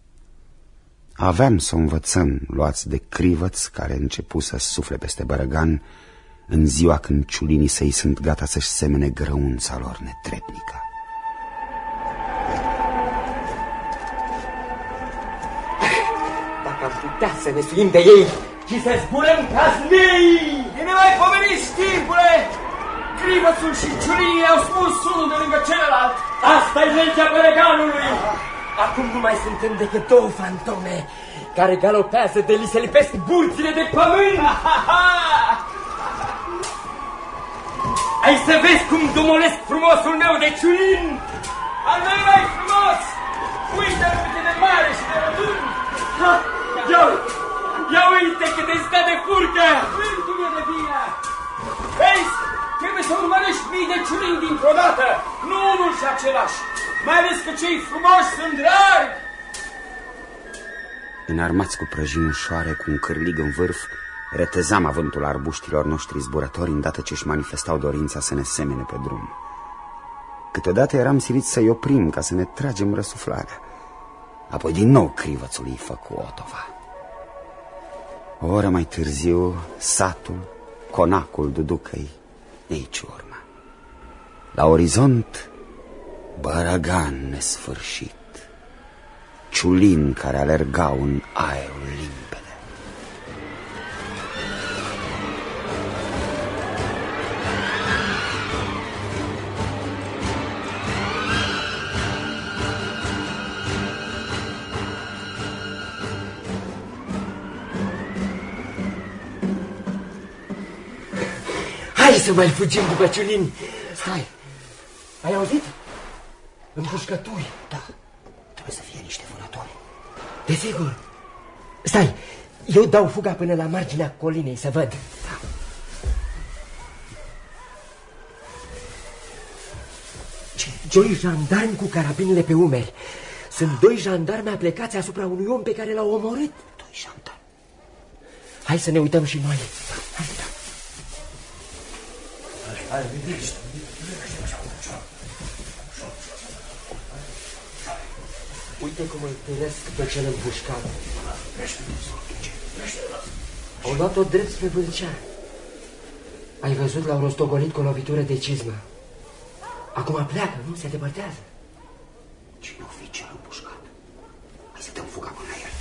Aveam să o învățăm, luați de crivăți care începu să sufle peste bărăgan în ziua când ciulinii săi sunt gata să-și semene grăunța lor netrebnică. Dacă am putea să ne suim de ei și să zburăm ca zmei! Bine mai pomeniți, timpule! Crivățul și ciulinii au spus unul de lângă celălalt. asta e legea bărăganului! Acum nu mai suntem decât două fantome care galopează de li se lipesc burțile de pământ! Ai să vezi cum domolesc frumosul meu de ciulin! Al meu mai frumos! Uite-l cât de mare și de rotund! Ia, ia uite cât de stă de furcă! Vântul e de bine! Vezi, trebuie să urmărești mii de ciulini dintr-o dată, nu unul și același, mai ales că cei frumoși sunt rari! Înarmați cu prăjini ușoare, cu un cârlig în vârf, retezam avântul arbuștilor noștri zburători îndată ce își manifestau dorința să ne semene pe drum. Câteodată eram siliți să-i oprim ca să ne tragem răsuflarea. Apoi din nou crivățul îi făcu otova. O oră mai târziu, satul, conacul duducăi, nici urmă. La orizont, bărăgan nesfârșit, ciulin care alergau în aerul limpede. Să mai fugim după ciulin! Stai! Ai auzit? Împușcături. Da, trebuie să fie niște vânători. Desigur. Stai, eu dau fuga până la marginea colinei să văd. Da. Ce? Doi jandarmi cu carabinele pe umeri. Sunt doi jandarmi aplecați asupra unui om pe care l-au omorât. Doi jandarmi. Hai să ne uităm și noi. Hai, da. Hai, Uite cum îl târesc pe cel împușcat. Au luat-o drept spre vâlcea. Ai văzut, l-au rostogolit cu o lovitură de cizmă. Acum pleacă, nu? Se depărtează. Cine o fi cel împușcat? Hai să dăm fuga până la el.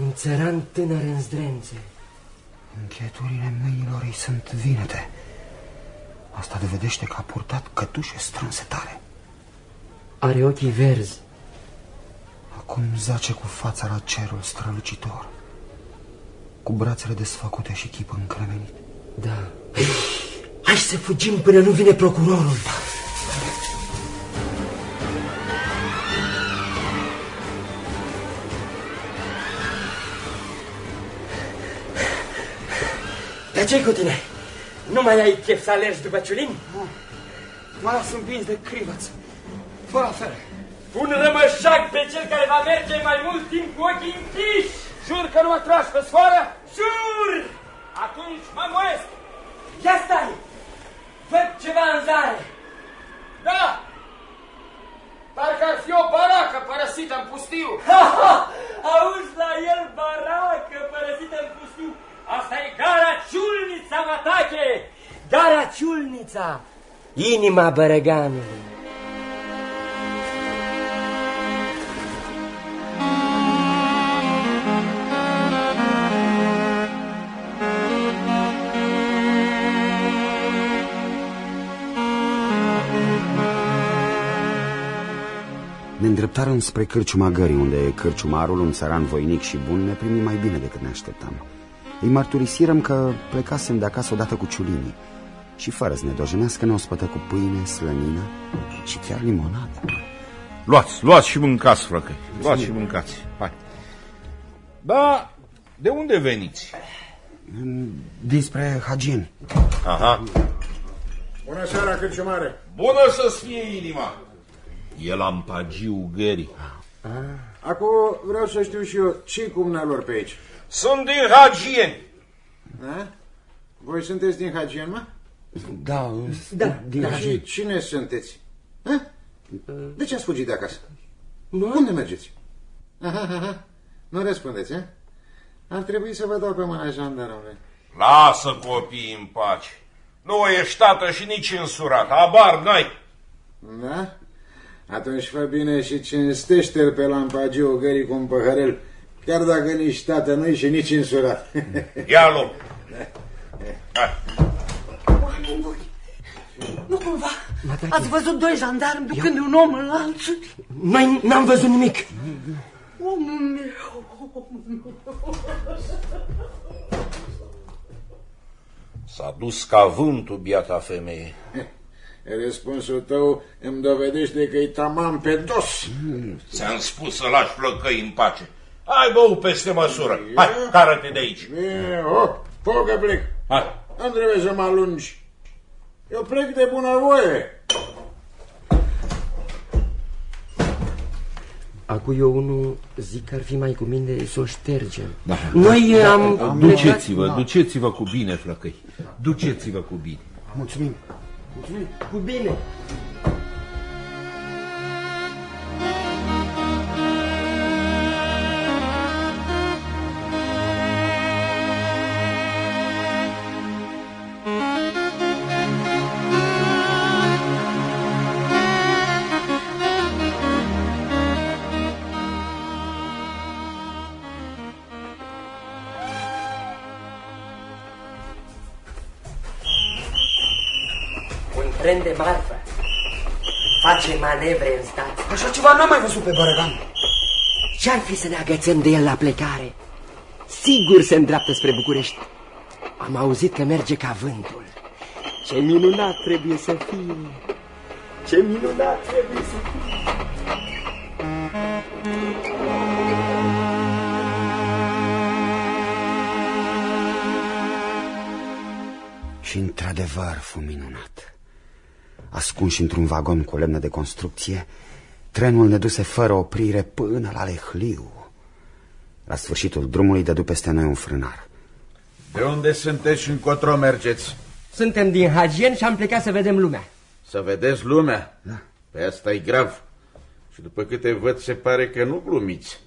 Un țăran tânăr în zdrențe. Încheturile mâinilor îi sunt vinete. Asta dovedește că a purtat cătușe strânse tare. Are ochii verzi. Acum zace cu fața la cerul strălucitor, cu brațele desfăcute și chipul încremenit. Da. Hai să fugim până nu vine procurorul. Dar ce cu tine? Nu mai ai chef să alergi după ciulin? Nu. Mă las împins de crivăț. Fără fel. Un rămășac pe cel care va merge mai mult timp cu ochii închiși. Jur că nu mă tragi pe sfoară? Jur! Atunci mă moesc. Ia stai! Văd ceva în zare. Da! Parcă ar fi o baracă părăsită în pustiu. Ha, ha! Auzi la el baracă părăsită în pustiu. Asta e gara Ciulnița, Matache! Gara Ciulnița, inima Bărăganului. Ne îndreptarăm spre cârciuma gării, unde cârciumarul, un țăran voinic și bun, ne primi mai bine decât ne așteptam. Îi mărturisirăm că plecasem de acasă odată cu ciulinii și fără să ne dojenească ne ospătă cu pâine, slănină și chiar limonadă. Luați, luați și mâncați, frăcă. Luați și mâncați. Hai. Da, de unde veniți? Dinspre Hagin. Aha. Bună seara, cârciumare. Bună să fie inima. E la Pagiu gării. Acum vreau să știu și eu ce cum lor pe aici. Sunt din Hagieni. Da? Voi sunteți din Hagien, mă? Da, Da, din da. Hagien. Și cine sunteți? Ha? De ce ați fugit de acasă? Nu? Unde mergeți? Aha, aha. Nu răspundeți, ha? Ar trebui să vă dau pe mâna jandarmului. Lasă copiii în pace. Nu ești tată și nici însurat. Abar n-ai. Da? Atunci fă bine și cinstește-l pe lampagiu gării cu un păhărel, chiar dacă nici tată nu și nici însurat. Ia loc. Oameni buni, nu cumva ați văzut doi jandarmi ducând un om în altul? Noi n-am văzut nimic. Omul meu, omul meu. S-a dus ca vântul biata femeie. Răspunsul tău îmi dovedește că e tamam pe dos. Ți-am spus să lași flăcăi în pace. Hai, bău, peste măsură. Hai, cară-te de aici. E, oh, fogă plec. Hai. Nu trebuie să mă alungi. Eu plec de bunăvoie. Acu eu nu zic că ar fi mai cu mine să o ștergem. Da. Noi am... Duceți-vă, duceți-vă cu bine, flăcăi. Duceți-vă cu bine. Mulțumim. Mulțumim. Cu bine. Face manevre în stat. Așa ceva n-am mai văzut pe Bărăgan. Ce-ar fi să ne agățăm de el la plecare? Sigur se îndreaptă spre București. Am auzit că merge ca vântul. Ce minunat trebuie să fie! Ce minunat trebuie să fie! Și într-adevăr fu minunat. Ascunși într-un vagon cu lemne de construcție, trenul ne duse fără oprire până la Lehliu. La sfârșitul drumului dădu peste noi un frânar. De unde sunteți și încotro mergeți? Suntem din Hagien și am plecat să vedem lumea. Să vedeți lumea? Da. Pe asta e grav. Și după câte văd, se pare că nu glumiți.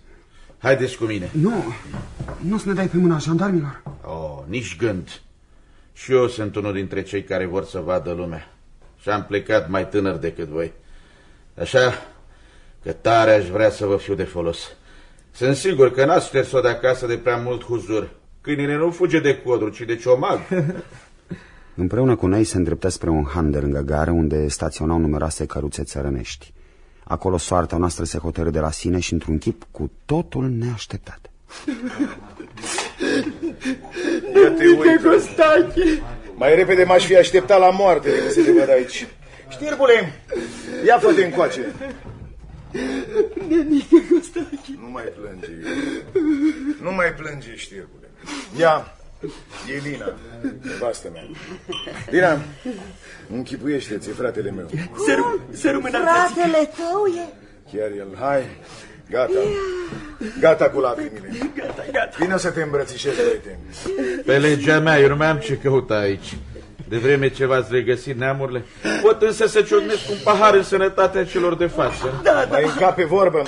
Haideți cu mine. Nu, nu să ne dai pe mâna jandarmilor. Oh, nici gând. Și eu sunt unul dintre cei care vor să vadă lumea. Și am plecat mai tânăr decât voi. Așa că tare aș vrea să vă fiu de folos. Sunt sigur că n-ați șters-o de acasă de prea mult huzur. Câinile nu fuge de codru, ci de ciomag. Împreună cu noi se îndreptă spre un han de lângă gară unde staționau numeroase căruțe țărănești. Acolo soarta noastră se hotărâ de la sine și într-un chip cu totul neașteptat. Ia te uit. Mai repede m-aș fi așteptat la moarte decât să te văd aici. Știrbule, ia fă-te încoace. Nenică Costache. Nu mai plânge. Nu mai plânge, știrbule. Ia, e Lina, nevastă mea. Lina, închipuiește-ți, fratele meu. Să rămână Fratele tău e... Chiar el, hai, gata. Gata cu lacrimile. Gata, gata. Vino să te îmbrățișez, prieten. Pe legea mea, eu nu mai am ce căuta aici. De vreme ce v-ați regăsit neamurile, pot însă să ciocnesc un pahar în sănătatea celor de față. Da, da. Mai încape vorbă.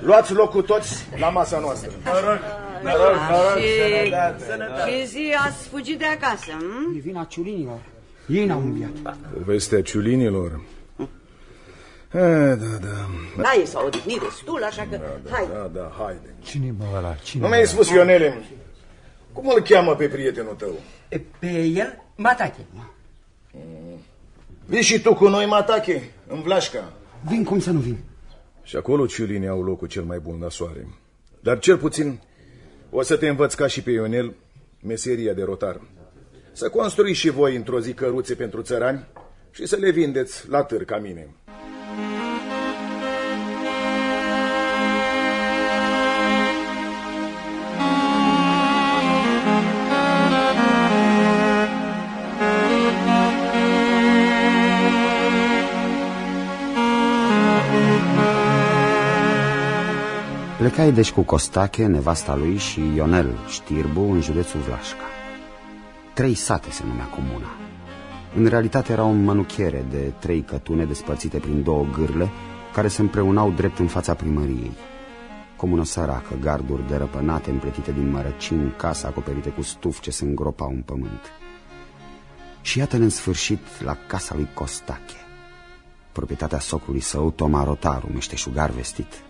Luați loc cu toți la masa noastră. Noroc, noroc, noroc, și, sănătate. și zi ați fugit de acasă, hm? E vina ciulinilor. Ei n-au înviat. Povestea ciulinilor. A, da, da. Da, e s-a odihnit destul, așa că... Hai, Da, da, haide. Cine mă ăla? Cine Nu mi-ai spus, Ionele, cum îl cheamă pe prietenul tău? Pe el, Matache. Vii și tu cu noi, Matache, în Vlașca. Vin cum să nu vin. Și acolo ciulinii au locul cel mai bun la soare. Dar cel puțin o să te învăț ca și pe Ionel meseria de rotar. Să construiți și voi într-o zi căruțe pentru țărani și să le vindeți la târ ca mine. Plecai deci cu Costache, nevasta lui și Ionel Știrbu în județul Vlașca. Trei sate se numea comuna. În realitate era o mănuchiere de trei cătune despărțite prin două gârle care se împreunau drept în fața primăriei. Comună săracă, garduri derăpânate împletite din mărăcini, casa acoperite cu stuf ce se îngropau în pământ. Și iată în sfârșit la casa lui Costache, proprietatea socrului său, Toma Rotaru, meșteșugar vestit.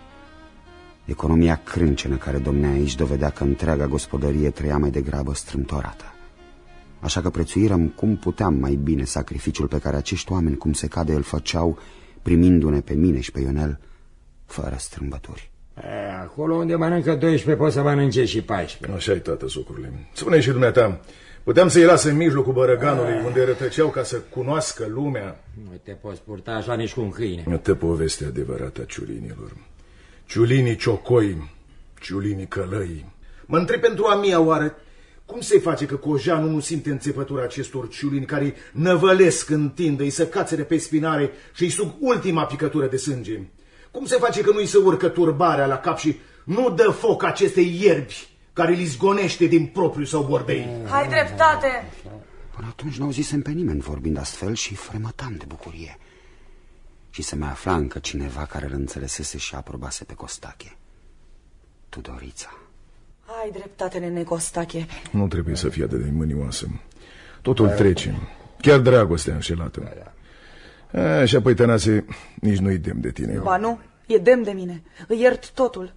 Economia crâncenă care domnea aici dovedea că întreaga gospodărie trăia mai degrabă strâmtorată. Așa că prețuirăm cum puteam mai bine sacrificiul pe care acești oameni, cum se cade, îl făceau, primindu-ne pe mine și pe Ionel, fără strâmbături. E, acolo unde mănâncă 12 poți să mănânce și 14. Așa-i, tată, sucurile. Spune și dumneata, puteam să-i las în mijlocul bărăganului, unde rătăceau ca să cunoască lumea. Nu te poți purta așa nici cu un câine. Iată poveste adevărată a ciulinilor. Ciulinii ciocoi, ciulinii călăi. Mă întreb pentru a mia oară, cum se face că cojanul nu simte înțepătura acestor ciulini care năvălesc în tindă, îi să cațere pe spinare și îi sug ultima picătură de sânge? Cum se face că nu-i se urcă turbarea la cap și nu dă foc acestei ierbi care li zgonește din propriul său bordei? Hai dreptate! Până atunci n-au zisem pe nimeni vorbind astfel și fremătam de bucurie. Și se mai afla încă cineva care îl înțelesese și aprobase pe Costache. Tudorița. Hai dreptate, nene Costache. Nu trebuie să fie atât de mânioasă. Totul trece. Chiar dragostea înșelată. A, și apoi, Tănase, nici nu-i demn de tine. Ba nu, e demn de mine. Îi iert totul.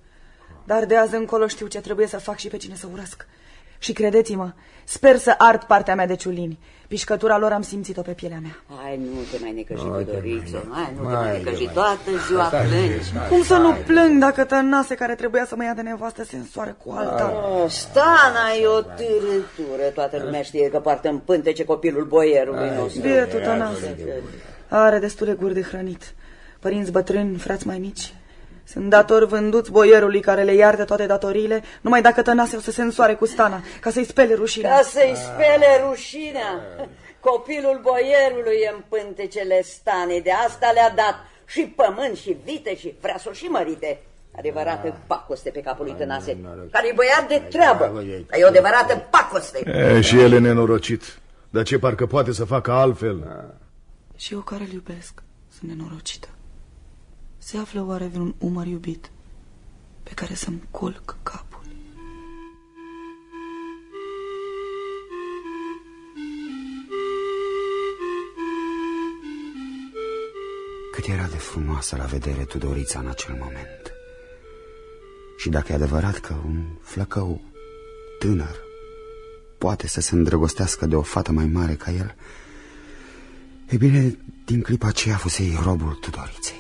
Dar de azi încolo știu ce trebuie să fac și pe cine să urăsc. Și credeți-mă, sper să ard partea mea de ciulini. Pișcătura lor am simțit-o pe pielea mea. Hai, nu te mai necăji, Hai, Tudoriță. Hai, nu te Hai, mai necăji. mai. Toată ziua Asta e. plângi. Cum să nu plâng dacă tănase care trebuia să mă ia de nevastă se însoară cu alta? Oh, Stana e o târâtură. Toată lumea știe că poartă în pântece copilul boierului nostru. Bietul Tănase. Are destule guri de hrănit. Părinți bătrâni, frați mai mici. Sunt datori vânduți boierului care le iartă toate datoriile, numai dacă Tănase o să se însoare cu stana, ca să-i spele rușinea. Ca să-i spele rușinea. Copilul boierului e în pântecele stanei, de asta le-a dat și pământ și vite și vrea să și mărite. Adevărată pacoste pe capul lui Tănase, care e băiat de treabă. Dar e o adevărată pacoste. E, și el e nenorocit. Dar ce parcă poate să facă altfel? Și eu care îl iubesc, sunt nenorocită. Se află oare vreun umăr iubit pe care să-mi culc capul? Cât era de frumoasă la vedere Tudorița în acel moment. Și dacă e adevărat că un flăcău tânăr poate să se îndrăgostească de o fată mai mare ca el, e bine, din clipa aceea fusei robul Tudoriței.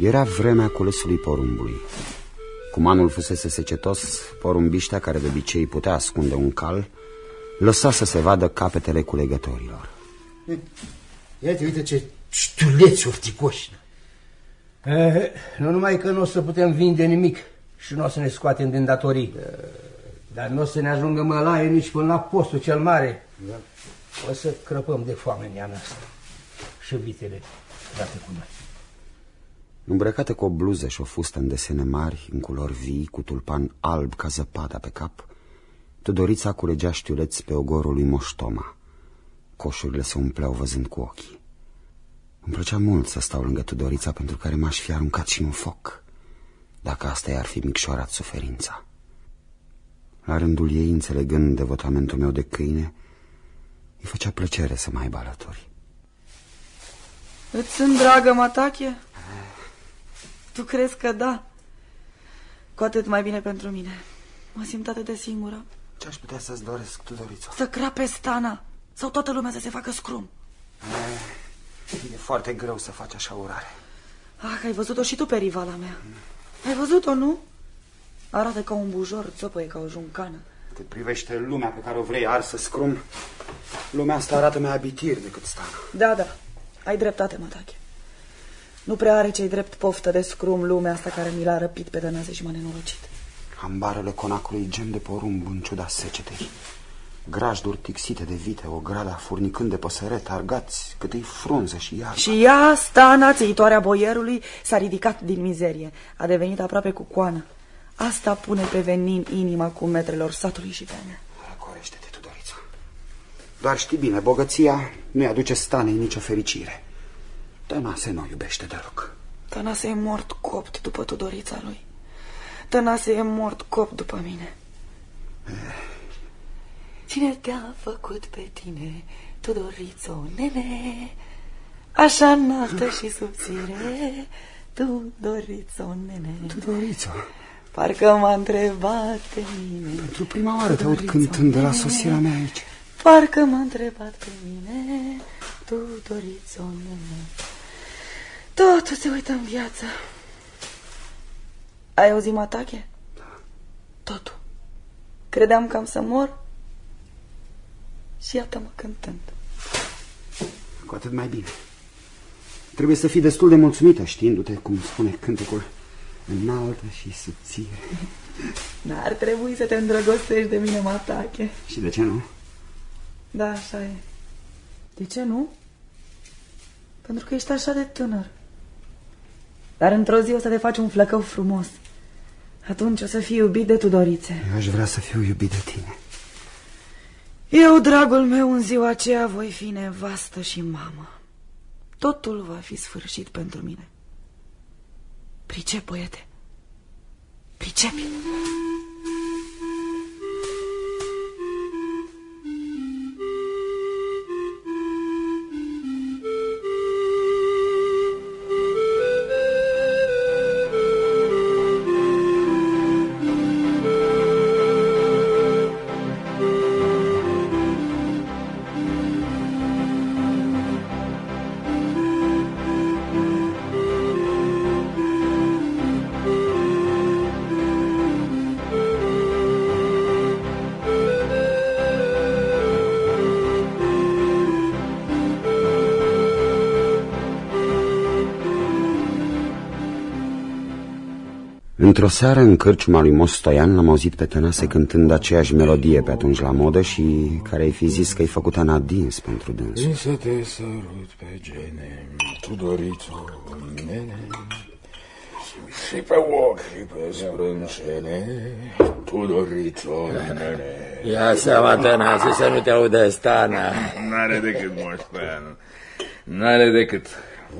Era vremea culesului porumbului. Cum anul fusese secetos, porumbiștea, care de obicei putea ascunde un cal, lăsa să se vadă capetele culegătorilor. Iată, uite ce știuleți urticoși. Eh, nu numai că nu o să putem vinde nimic și nu o să ne scoatem din datorii, eh, dar nu o să ne ajungă mălaie nici până la postul cel mare. O să crăpăm de foame în iarna asta. Și vitele date cu noi. Îmbrăcată cu o bluză și o fustă în desene mari, în culori vii, cu tulpan alb ca zăpada pe cap, Tudorița culegea știuleți pe ogorul lui Moștoma. Coșurile se umpleau văzând cu ochii. Îmi plăcea mult să stau lângă Tudorița pentru care m-aș fi aruncat și în foc, dacă asta i-ar fi micșorat suferința. La rândul ei, înțelegând devotamentul meu de câine, îi făcea plăcere să mai aibă alături. Îți sunt dragă, Matache? Tu crezi că da? Cu atât mai bine pentru mine. Mă simt atât de singură. Ce aș putea să-ți doresc, Tudorița? Să crape stana sau toată lumea să se facă scrum. E foarte greu să faci așa urare. Ah, ai văzut-o și tu pe rivala mea. Ai văzut-o, nu? Arată ca un bujor, țopăie ca o juncană. Cât privește lumea pe care o vrei arsă scrum, lumea asta arată mai abitir decât stana. Da, da, ai dreptate, Matache. Nu prea are cei drept poftă de scrum lumea asta care mi l-a răpit pe Dănase și m-a nenorocit. Ambarele conacului gem de porumb în ciuda secetei. Grajduri tixite de vite, o grada furnicând de păsărete, argați câte frunză și iarba. Și ea, Stana, țăitoarea boierului, s-a ridicat din mizerie. A devenit aproape cu coană. Asta pune pe venin inima cu metrelor satului și pe mea. Corește-te, Tudorița. Doar știi bine, bogăția nu-i aduce stanei nicio fericire. Tănase nu iubește deloc. Tănase e mort copt după Tudorița lui. Tănase e mort copt după mine. Cine te-a făcut pe tine, Tudorițo, nene? Așa înaltă și subțire, Tudorițo, nene. Tudorițo. Parcă m-a întrebat pe mine. Pentru prima oară te aud cântând de la sosirea mea aici. Parcă m-a întrebat pe mine, Tudorițo, nene. Totul se uită în viață. Ai auzit matache? Da. Totul. Credeam că am să mor și iată-mă cântând. Cu atât mai bine. Trebuie să fii destul de mulțumită știindu-te, cum spune cântecul, înaltă și subțire. N-ar trebui să te îndrăgostești de mine, Matache. Și de ce nu? Da, așa e. De ce nu? Pentru că ești așa de tânăr. Dar într-o zi o să te faci un flăcău frumos. Atunci o să fii iubit de Tudorițe. Eu aș vrea să fiu iubit de tine. Eu, dragul meu, în ziua aceea voi fi nevastă și mamă. Totul va fi sfârșit pentru mine. Pricep, băiete. Pricepi. Într-o seară, în cârciuma lui Mostoian, l-am auzit pe Tănase cântând aceeași melodie pe atunci la modă și care ai fi zis că-i făcută în adins pentru dânsul. Vin să te sărut pe gene, Tudorițo, nene, și pe ochi și pe sprâncene, Tudorițo, nene. Ia seama, Tănase, să nu te audă stana. N-are decât Mostoian. N-are decât...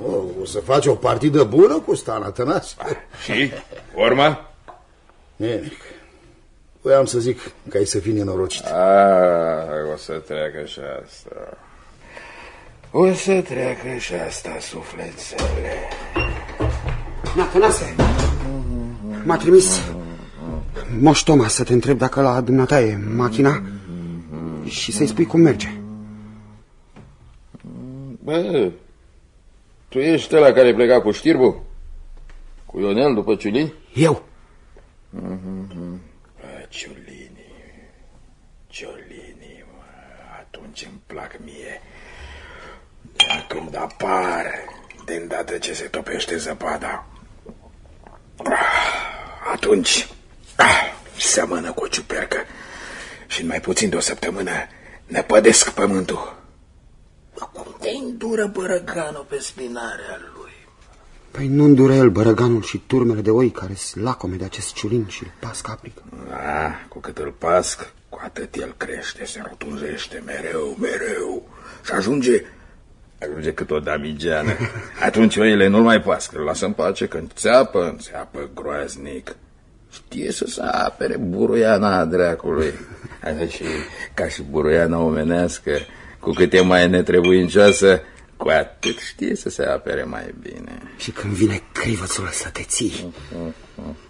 Oh, o să faci o partidă bună cu Stana, Tănas? Și? Urma? Nimic. Voiam să zic că ai să fii nenorocit. Ah, o să treacă și asta. O să treacă și asta, sufletele. Na, Tănase, m-a trimis Moș Toma să te întreb dacă la dumneata e machina și să-i spui cum merge. Bă, tu ești ăla care pleca cu știrbu? Cu Ionel după Ciulini? Eu. Mm-hmm. Bă, Ciulini, Ciulini, mă, atunci îmi plac mie. Iar când apar, de îndată ce se topește zăpada, atunci ah, seamănă cu o ciupercă și în mai puțin de o săptămână ne pădesc pământul. Bă, cum te îndură bărăganul pe spinarea lui? Păi nu îndură el bărăganul și turmele de oi care sunt lacome de acest ciulin și îl pasc aplică. Da, cu cât îl pasc, cu atât el crește, se rotunzește mereu, mereu și ajunge, ajunge cât o damigeană. Atunci oile nu-l mai pască, îl lasă în pace când țeapă, țeapă groaznic. Știe să se apere buruiana dracului. Deci, ca și buruiana omenească, cu cât e mai netrebuincioasă, cu atât știe să se apere mai bine. Și când vine crivățul să te ții,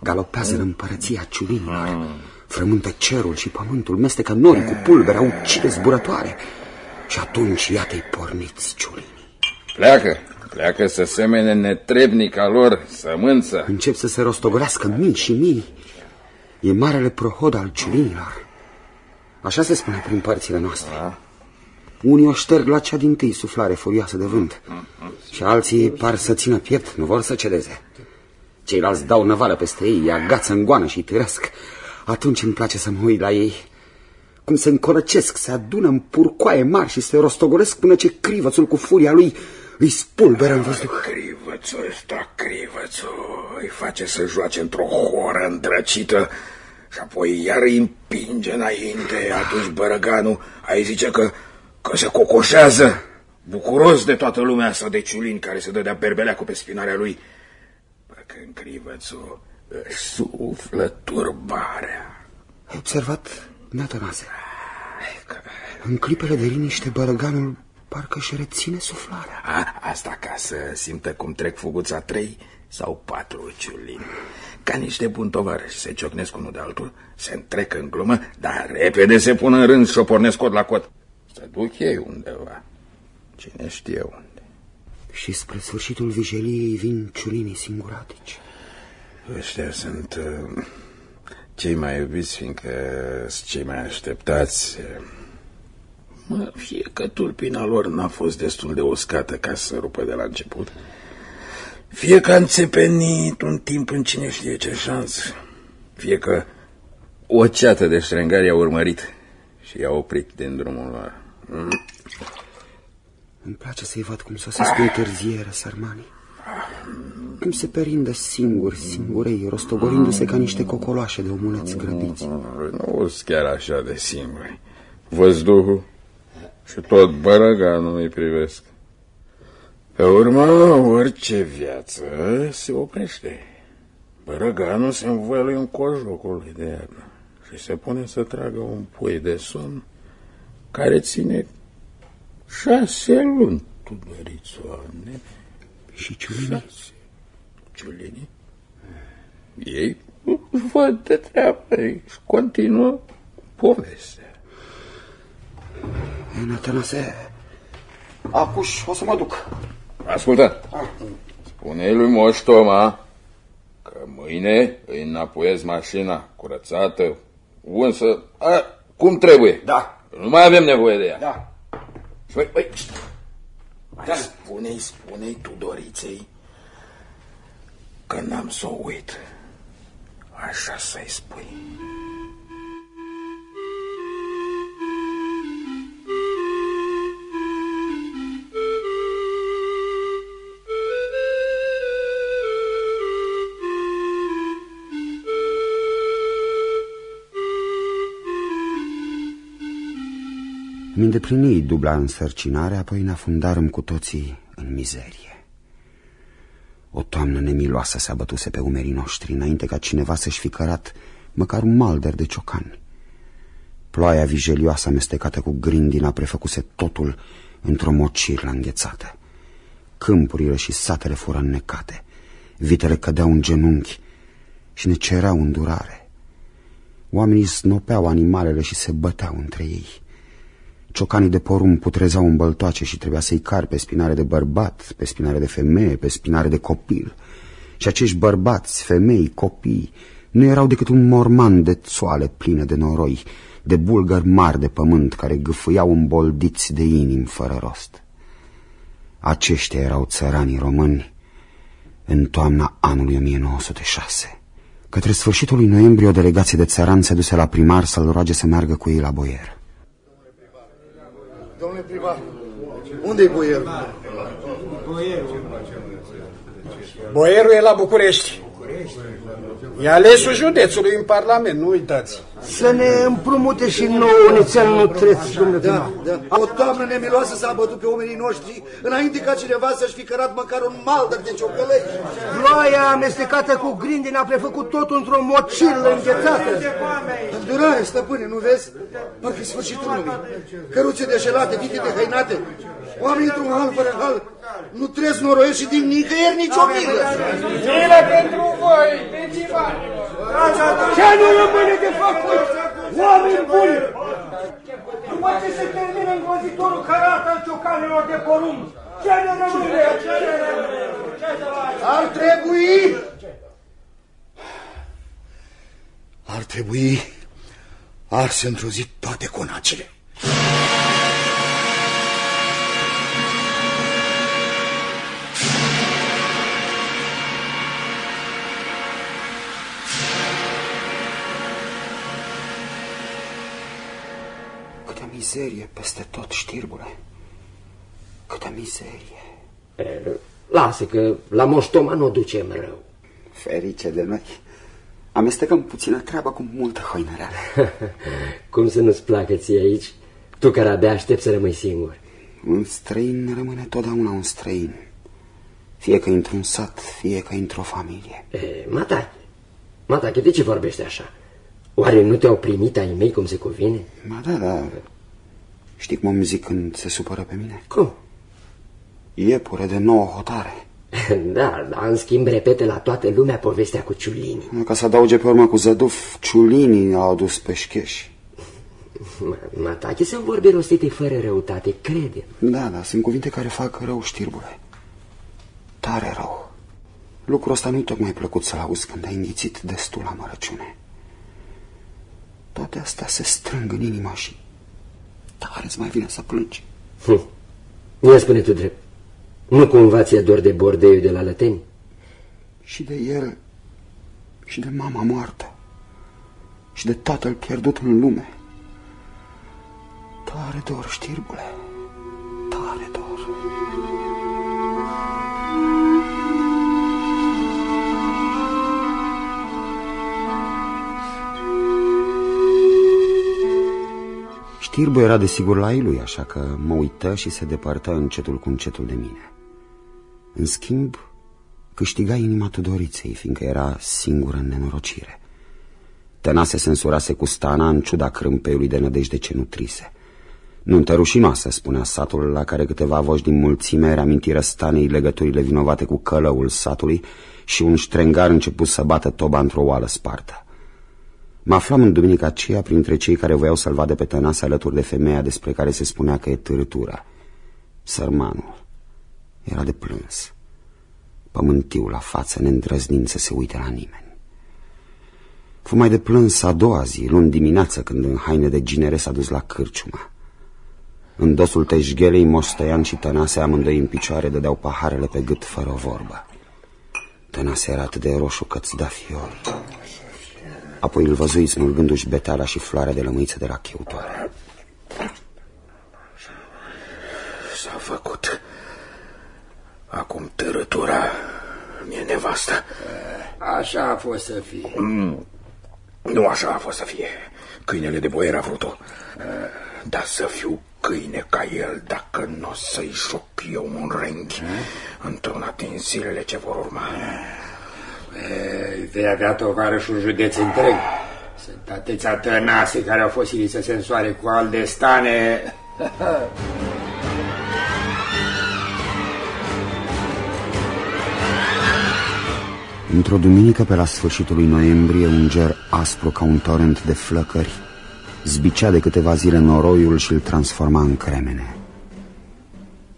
galopează în împărăția ciulinilor, frământă cerul și pământul, mestecă nori cu pulbere, ucide zburătoare. Și atunci iată-i porniți ciulinii. Pleacă, pleacă să semene netrebnica lor sămânță. Încep să se rostogolească mii și mii. E marele prohod al ciulinilor. Așa se spune prin părțile noastre. A? Unii o șterg la cea din tâi suflare furioasă de vânt și alții par să țină piept, nu vor să cedeze. Ceilalți dau năvală peste ei, îi agață în goană și îi târăsc. Atunci îmi place să mă uit la ei, cum se încorăcesc, se adună în purcoaie mari și se rostogolesc până ce crivățul cu furia lui îi spulberă în văzduh. Crivățul ăsta, crivățul, îi face să joace într-o horă îndrăcită și apoi iar îi împinge înainte. Atunci bărăganul ai zice că, că se cocoșează, bucuros de toată lumea asta de ciulin care se dădea berbeleacul pe spinarea lui. Bă, când crivățul își suflă turbarea. Ai observat, Natanase? În clipele de liniște, bărăganul parcă își reține suflarea. A, asta ca să simtă cum trec fuguța trei sau patru ciulini. Ca niște buni tovarăși se ciocnesc unul de altul, se întrec în glumă, dar repede se pun în rând și o pornesc cot la cot. Se duc ei undeva. Cine știe unde. Și spre sfârșitul vijeliei vin ciulinii singuratici. Ăștia sunt uh, cei mai iubiți, fiindcă sunt cei mai așteptați. Mă, fie că tulpina lor n-a fost destul de uscată ca să rupă de la început. Fie că a înțepenit un timp în cine știe ce șansă. Fie că o ceată de ștrengari a urmărit și i-a oprit din drumul lor. Mm. Îmi place să-i văd cum sosesc cu întârziere, sărmanii. Cum se perindă singuri, singurei, rostogolindu-se ca niște cocoloașe de omuleți grăbiți. Nu sunt chiar așa de singuri. Văzduhul și tot bărăganul îi privesc. Pe urmă, orice viață se oprește. Bărăganul se învăluie în cojocul de iarnă și se pune să tragă un pui de somn care ține șase luni, Tudorițoane. Și ciulinii? Ciulinii? Ei văd de treabă și continuă povestea. Natanase, acuși o să mă duc. Ascultă, spune lui Moș Toma că mâine îi înapoiez mașina curățată, unsă, a, cum trebuie. Da. Nu mai avem nevoie de ea. Da. Băi, băi, da. spune-i, spune-i Tudoriței că n-am să o uit. Așa să-i spui. Mi îndeplini dubla însărcinare, apoi ne afundarăm cu toții în mizerie. O toamnă nemiloasă se abătuse pe umerii noștri, înainte ca cineva să-și fi cărat măcar un malder de ciocani. Ploaia vijelioasă amestecată cu grindina prefăcuse totul într-o mocirlă înghețată. Câmpurile și satele fură înnecate, vitele cădeau în genunchi și ne cereau îndurare. Oamenii snopeau animalele și se băteau între ei. Ciocanii de porumb putrezau în băltoace și trebuia să-i car pe spinare de bărbat, pe spinare de femeie, pe spinare de copil. Și acești bărbați, femei, copii, nu erau decât un morman de țoale pline de noroi, de bulgări mari de pământ care gâfâiau îmboldiți de inimi fără rost. Aceștia erau țăranii români în toamna anului 1906. Către sfârșitul lui noiembrie, o delegație de țărani se duse la primar să-l roage să meargă cu ei la boier. Domnule primar, unde-i boierul? Boierul e la București. E alesul județului în Parlament, nu uitați. Să ne împrumute și nouă nițel nu treți, domnule da, da. O toamnă nemiloasă s-a bătut pe oamenii noștri înainte ca cineva să-și fi cărat măcar un maldăr de ciocălăi. Ploaia amestecată cu grindine a prefăcut totul într-o mocilă înghețată. Îndurare, stăpâne, nu vezi? Parcă sfârșitul lumii. Căruțe deșelate, vite de hăinate, oamenii într-un hal fără hal, nu trăiesc noroiesc și din nicăieri nici o milă. Milă pentru voi, pensivanilor! Ce nu rămâne de făcut? Oameni buni! După ce se termină îngrozitorul cărat al ciocanilor de porumb, ce ne rămâne? Ce ne rămâne? Ar trebui... Ar trebui arse într-o zi toate conacele. Mizerie peste tot, știrbule. Câtă mizerie. E, lasă că la moștoma nu o ducem rău. Ferice de noi. Amestecăm puțină treabă cu multă hoinăreală. Cum să nu-ți placă ție aici? Tu care abia aștept să rămâi singur. Un străin rămâne totdeauna un străin. Fie că într-un sat, fie că într-o familie. E, Matache, Matache, de ce vorbești așa? Oare nu te-au primit ai mei cum se cuvine? Ba da, da. Știi cum îmi zic când se supără pe mine? Cum? Iepure de nouă hotare. Da, dar în schimb repete la toată lumea povestea cu ciulinii. Ca să adauge pe urmă cu zăduf, ciulinii au adus pe șcheși. Matache sunt vorbe rostite fără răutate, crede. Da, da, sunt cuvinte care fac rău, știrbule. Tare rău. Lucrul ăsta nu-i tocmai plăcut să-l auzi când ai înghițit destul amărăciune. Toate astea se strâng în inima și tare îți mai vine să plângi. Hm. Nu spune tu drept. Nu cumva ți-e dor de bordeiul de la Lăteni? Și de el, și de mama moartă, și de tatăl pierdut în lume. Tare dor, știrbule, tare dor. Știrbu era desigur la ei lui, așa că mă uită și se depărtă încetul cu încetul de mine. În schimb, câștiga inima Tudoriței, fiindcă era singură în nenorocire. Tănase se însurase cu stana în ciuda crâmpeiului de nădejde ce nutrise. Nuntă rușinoasă, spunea satul, la care câteva voci din mulțime reamintiră stanei legăturile vinovate cu călăul satului și un ștrengar început să bată toba într-o oală spartă. Mă aflam în duminica aceea printre cei care voiau să-l vadă pe Tănase alături de femeia despre care se spunea că e târătura. Sărmanul era de plâns. Pământiu la față, neîndrăznind să se uite la nimeni. Fu mai de plâns a doua zi, luni dimineață, când în haine de ginere s-a dus la cârciuma. În dosul teșghelei, Moștăian și Tănase amândoi în picioare dădeau paharele pe gât fără o vorbă. Tănase era atât de roșu că-ți da fiori. Apoi îl văzui smulgându-și beteala și floarea de lămâiță de la cheutoare. S-a făcut. Acum tărătura mi-e nevastă. Așa a fost să fie. Mm, nu așa a fost să fie. Câinele de boier a vrut-o. Dar să fiu câine ca el dacă nu o să-i joc eu un renghi într-una din zilele ce vor urma. Ei, vei avea tovarăș un județ întreg. Sunt atâția tănase care au fost siliți să se însoare cu aldestane. Într-o duminică pe la sfârșitul lui noiembrie, un ger aspru ca un torent de flăcări zbicea de câteva zile noroiul și îl transforma în cremene.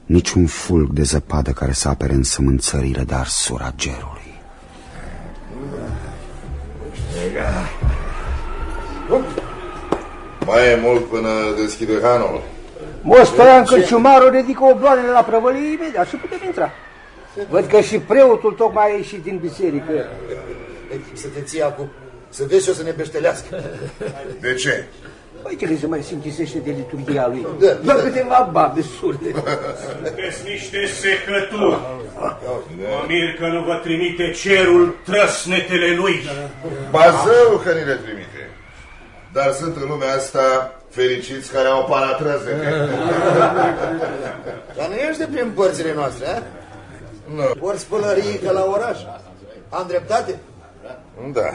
Niciun fulg de zăpadă care să apere în sămânțările de arsura gerului. Mai e mult până deschide hanul. Mostoian Cârciumarul ridică obloanele la prăvălie imediat și putem intra. Văd că și preotul tocmai a ieșit din biserică. Să te ții acum, să vezi și o să ne beștelească. De ce? Păi ce se mai se închisește de liturghia lui? Da, Doar câteva babe surde. Sunteți niște secături. Mă mir că nu vă trimite cerul trăsnetele lui. Bazău că ni le trimite. Dar sunt în lumea asta fericiți care au paratrăzete. Dar nu ești de prin părțile noastre, a? Nu. Porți pălării ca la oraș. Am dreptate? Da.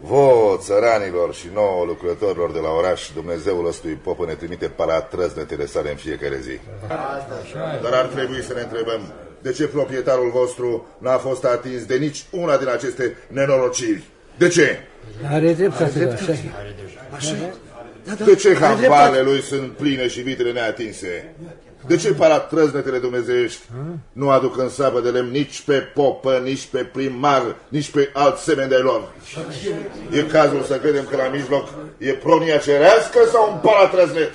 Vouă, țăranilor și nouă lucrătorilor de la oraș, Dumnezeul ăstui popă ne trimite paratrăznetele sale în fiecare zi. Dar ar trebui să ne întrebăm de ce proprietarul vostru n-a fost atins de nici una din aceste nenorociri. De ce? Are dreptate, așa e. Așa De ce hambale lui sunt pline și vitele neatinse? De ce paratrăznetele dumnezeiești nu aduc în sabă de lemn nici pe popă, nici pe primar, nici pe alt semeni de lor? E cazul să credem că la mijloc e pronia cerească sau un paratrăznet?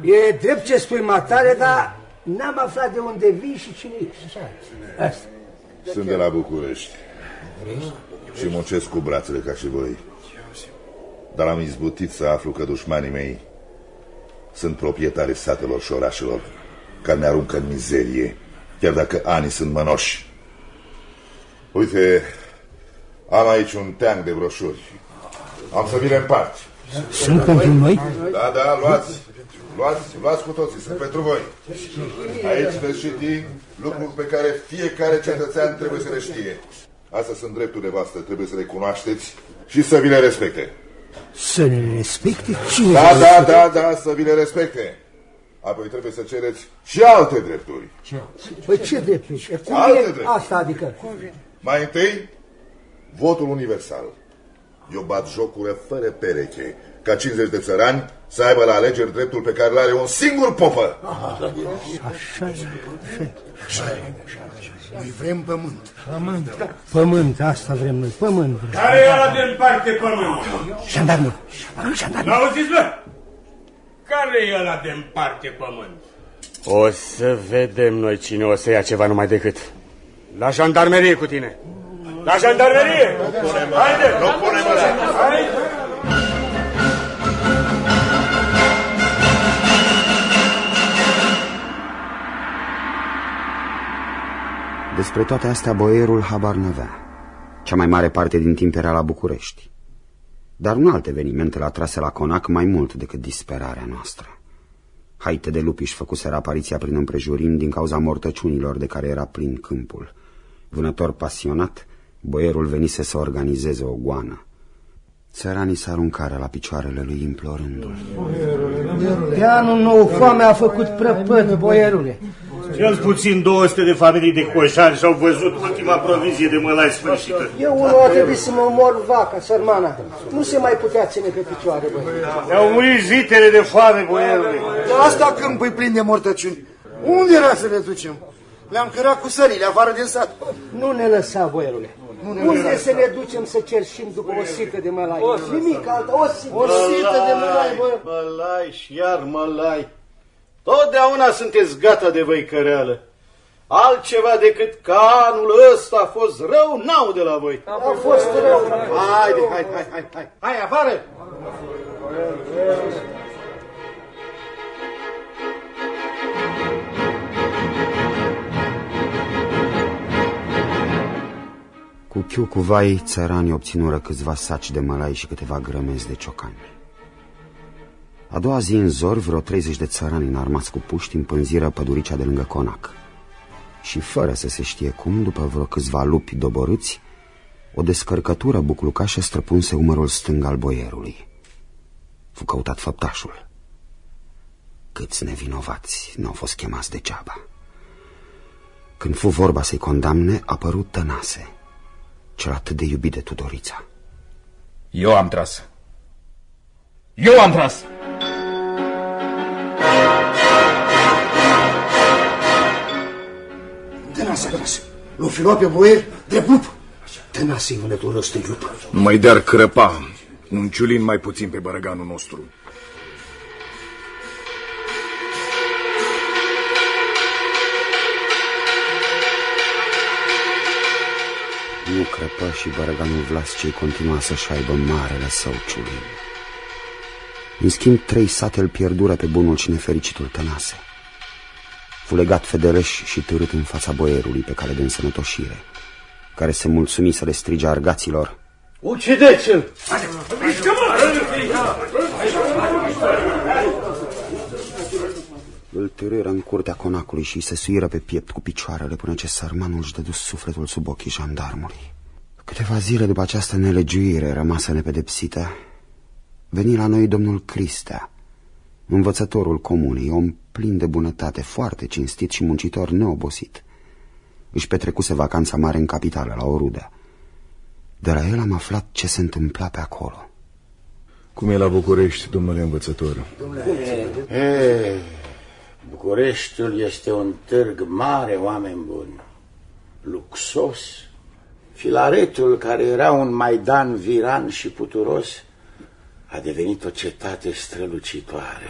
E drept ce spui, matare, dar n-am aflat de unde vii și cine ești. Asta. Sunt de la București și muncesc cu brațele ca și voi. Dar am izbutit să aflu că dușmanii mei sunt proprietari satelor și orașelor care ne aruncă în mizerie, chiar dacă anii sunt mănoși. Uite, am aici un teanc de broșuri. Am să vi le împart. Sunt pentru noi? Da, da, luați. Luați, luați cu toții, sunt pentru voi. Aici veți citi lucruri pe care fiecare cetățean trebuie să le știe. Astea sunt drepturile voastre, trebuie să le cunoașteți și să vi le respecte. Să ne respecte? Cine Da, da, da, da, să vi le respecte. Apoi trebuie să cereți și alte drepturi. Păi ce drepturi? Cum Alte e drepturi. asta adică? Mai întâi, votul universal. Eu bat jocură fără pereche, ca 50 de țărani să aibă la alegeri dreptul pe care îl are un singur popă. Așa e, așa e. Noi vrem pământ. Pământ. Pământ, asta vrem noi, pământ. vrem. Care e ăla de împarte pământ? Jandarmul. Jandarmul. N-auziți, bă? Care e ăla de împarte pământ? O să vedem noi cine o să ia ceva numai decât. La jandarmerie cu tine. La jandarmerie! Haide! Nu punem Haide! Despre toate astea boierul habar n-avea. Cea mai mare parte din timp era la București. Dar un alt eveniment îl atrase la Conac mai mult decât disperarea noastră. Haite de lupi își făcuseră apariția prin împrejurim din cauza mortăciunilor de care era plin câmpul. Vânător pasionat, boierul venise să organizeze o goană. Țăranii se aruncară la picioarele lui implorându-l. Pe anul nou foamea a făcut prăpăd, boierule. Cel puțin 200 de familii de coșari și-au văzut ultima provizie de mălai sfârșită. Eu unul a trebuit să mă mor vaca, sărmana. Nu se mai putea ține pe picioare, băi. Ne-au murit vitele de foame, boierule. Dar asta câmpul e plin de mortăciuni. Unde era să le ducem? Le-am cărat cu sările afară din sat. Nu ne lăsa, boierule. Unde să ne ducem să cerșim după o sită de mălai? O sită. Nimic alta, o sită. O sită de mălai, bă. Mălai și iar mălai. Totdeauna sunteți gata de văicăreală. Altceva decât că anul ăsta a fost rău, n-au de la voi. A fost rău. Haide, hai, hai, hai, hai, hai afară! Cu chiu cu vai, țăranii obținură câțiva saci de mălai și câteva grămezi de ciocani. A doua zi în zor, vreo 30 de țărani înarmați cu puști împânziră păduricea de lângă conac. Și fără să se știe cum, după vreo câțiva lupi doborâți, o descărcătură buclucașă străpunse umărul stâng al boierului. Fu căutat făptașul. Câți nevinovați n-au fost chemați degeaba. Când fu vorba să-i condamne, a apărut Tănase, cel atât de iubit de Tudorița. Eu am tras. Eu am tras! Tănase, Tănase. L-o fi luat pe boier drept lup. Tănase, vânătorul ăsta lup. Nu mai de-ar crăpa. Un ciulin mai puțin pe bărăganul nostru. Nu crăpă și bărăganul Vlascei continua să-și aibă marele său ciulin. În schimb, trei sate îl pierdură pe bunul și nefericitul Tănase. Fu legat federeș și târât în fața boierului pe cale de însănătoșire, care se mulțumi să le strige argaților. Ucideți-l! Târâră în curtea conacului și îi se suiră pe piept cu picioarele până ce sărmanul își dădu sufletul sub ochii jandarmului. Câteva zile după această nelegiuire rămasă nepedepsită, veni la noi domnul Cristea, învățătorul comunei, om plin de bunătate, foarte cinstit și muncitor neobosit. Își petrecuse vacanța mare în capitală, la Oruda. De la el am aflat ce se întâmpla pe acolo. Cum e la București, domnule învățător? E, Bucureștiul este un târg mare, oameni buni, luxos. Filaretul, care era un maidan viran și puturos, a devenit o cetate strălucitoare.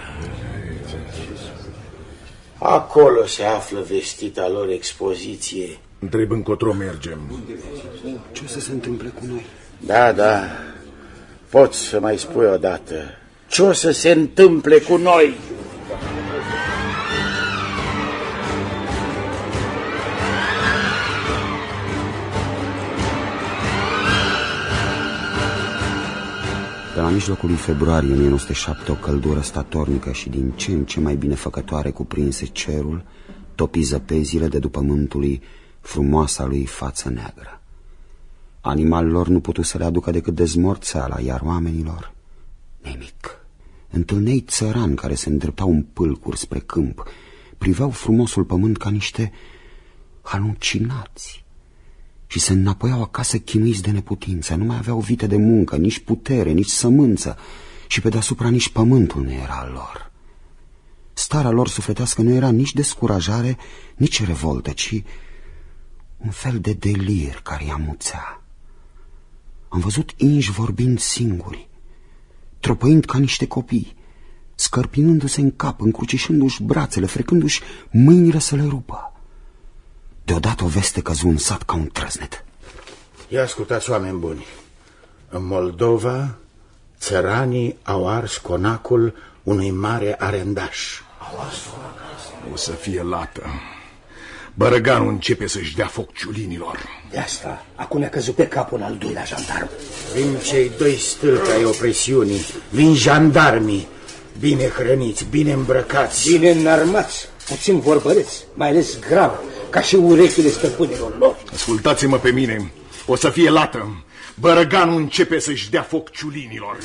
Acolo se află vestita lor expoziție. Întreb încotro mergem. Ce o să se întâmple cu noi? Da, da, poți să mai spui odată. Ce o să se întâmple cu noi? La mijlocul lui februarie 1907 o căldură statornică și din ce în ce mai binefăcătoare cuprinse cerul, topi zăpezile de după mântului frumoasa lui față neagră. Animalelor nu putu să le aducă decât dezmorțeala, iar oamenilor nimic. Întâlnei țărani care se îndreptau în pâlcuri spre câmp, priveau frumosul pământ ca niște halucinați și se înapoiau acasă chinuiți de neputință. Nu mai aveau vite de muncă, nici putere, nici sămânță și pe deasupra nici pământul nu era al lor. Starea lor sufletească nu era nici descurajare, nici revoltă, ci un fel de delir care i amuțea. Am văzut inși vorbind singuri, tropăind ca niște copii, scărpinându-se în cap, încrucișându-și brațele, frecându-și mâinile să le rupă. Deodată o veste căzu în sat ca un trăznet. Ia ascultați, oameni buni. În Moldova, țăranii au ars conacul unui mare arendaș. O să fie lată. Bărăganul începe să-și dea foc ciulinilor. De asta, acum a căzut pe capul al doilea jandarm. Vin cei doi stâlpi ai opresiunii, vin jandarmii, bine hrăniți, bine îmbrăcați. Bine înarmați, puțin vorbăreți, mai ales grav, ca și urechile stăpânilor lor. Ascultați-mă pe mine, o să fie lată. Bărăganul începe să-și dea foc ciulinilor.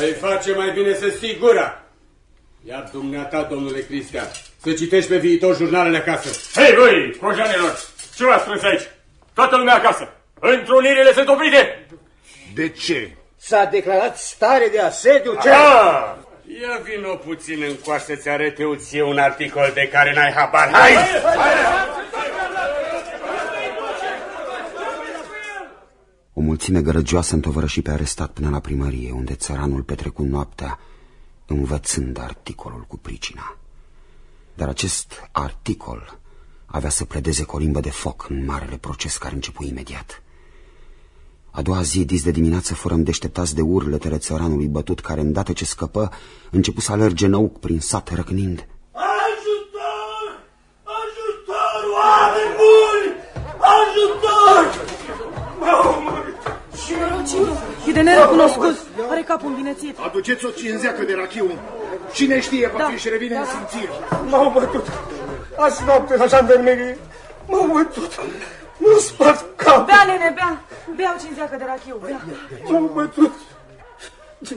Ai face mai bine să ții gura. Iar dumneata, domnule Cristian, să citești pe viitor jurnalele acasă. Hei, voi, cojanilor, ce v-ați strâns aici? Toată lumea acasă. Întrunirile sunt oprite. De ce? S-a declarat stare de asediu, ce? Ah! Ia vino puțin încoace să-ți arăt eu ție un articol de care n-ai habar. Hai! O mulțime gărăgioasă întovărăși pe arestat până la primărie, unde țăranul petrecu noaptea învățând articolul cu pricina. Dar acest articol avea să pledeze cu o limbă de foc în marele proces care începu imediat. A doua zi, dis de dimineață, fără deșteptați de urletele țăranului bătut, care, îndată ce scăpă, începu să alerge năuc prin sat răcnind. Ajutor! Ajutor, oameni buni! Ajutor! M-au omorât! Cine? E de nerecunoscut. Are capul îmbinețit. Aduceți o cinzeacă de rachiu. Cine știe, poate Da, își revine da. în simțiri. M-au bătut! Azi noapte la jandarmerie! M-au bătut! Nu spart cap! Bea, nene, bea. Bea o cinzeacă de rachiu, bea. M-au bătut! De,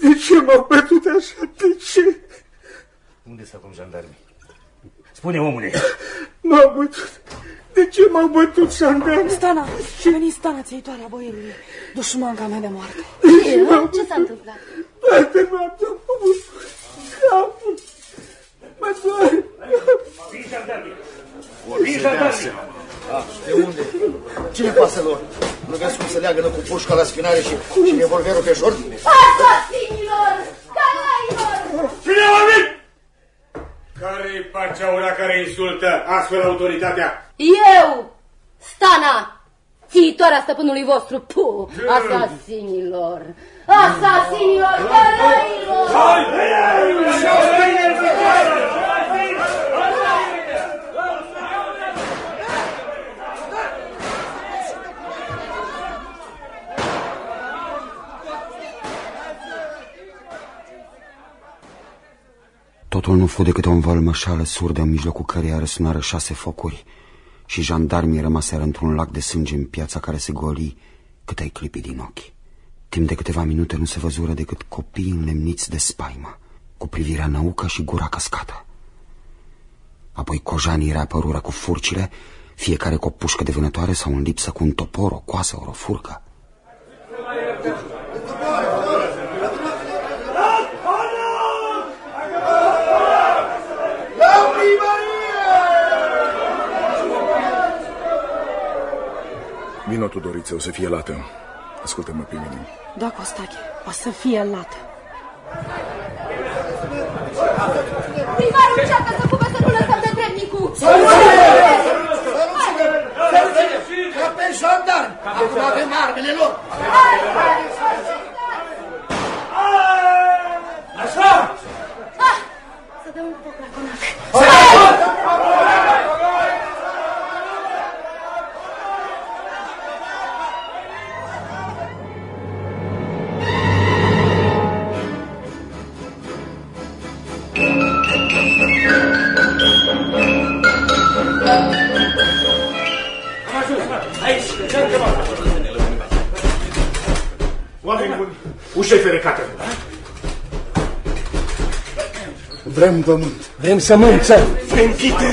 de ce m-au bătut așa? De ce? Unde sunt acum jandarmii? Spune, omule. M-au bătut! De ce m-au bătut jandarmii? Stana, a venit Stana, țăitoarea boierului. Dușmanca mea de moarte. Ce s-a întâmplat? Toată noaptea m-au bătut capul! Mă doare! Vin jandarmii! Ah, de unde? Cine pasă lor? Nu vezi cum se leagănă cu pușca la spinare și, și revolverul pe șort? Asasinilor! Canailor! Cine a vorbit? Care-i paceaura care insultă astfel autoritatea? Eu, Stana, țiitoarea stăpânului vostru, pu, asasinilor! Asasinilor, canailor! Totul nu fu decât o învălmășală surdă în mijlocul căreia răsunară șase focuri și jandarmii rămaseră într-un lac de sânge în piața care se goli cât ai clipi din ochi. Timp de câteva minute nu se văzură decât copii înlemniți de spaimă, cu privirea năucă și gura căscată. Apoi cojanii reapărură cu furcile, fiecare cu o pușcă de vânătoare sau în lipsă cu un topor, o coasă ori o furcă. Vino, Tudoriță, o să fie lată. Ascultă-mă pe mine. Da, Costache, o să fie lată. Primarul încearcă să fugă să nu lăsăm de trebnicul! Ca pe jandarmi! Acum avem armele lor! Așa! Să dăm un foc la conac. Vrem pământ. Vrem sămânță. Vrem chite.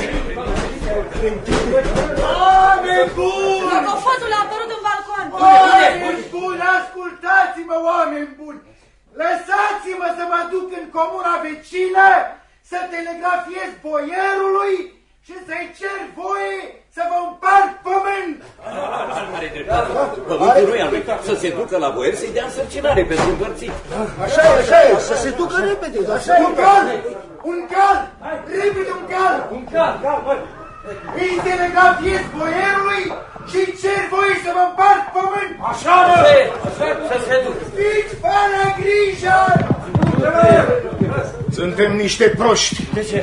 Oameni buni! Cacofotul a apărut în balcon. Oameni buni, ascultați-mă, oameni buni! Lăsați-mă să mă duc în comuna vecină să telegrafiez boierului și să-i cer voie să vă împart pământ! Are dreptate. Pământul nu e al lui. Să se ducă la boier să-i dea însărcinare pentru împărțit. Așa e, așa e, să se ducă repede, așa e. Un cal! Un cal! Repede un cal! Un cal, cal, băi! Îi telegrafiez boierului și cer voie să vă împart pământ! Așa, bă! Așa, să se ducă. Fiți fără grijă! Suntem niște proști. De ce?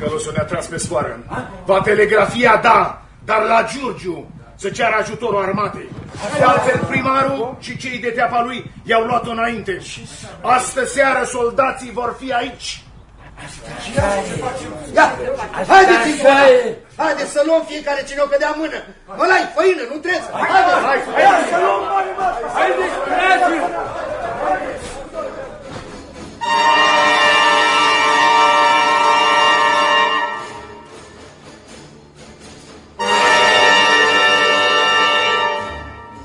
Călusul ne-a tras pe sfoară. Va telegrafia, da, dar la Giurgiu să ceară ajutorul armatei. De altfel, primarul și cei de teapa lui i-au luat-o înainte. Astă seară soldații vor fi aici. Ia, haideți în cola. Haideți să luăm fiecare cine o cădea în mână. Mălai, făină, nu trebuie. Haideți. Hai, Hai, să luăm bani, mă! Haideți, dragi!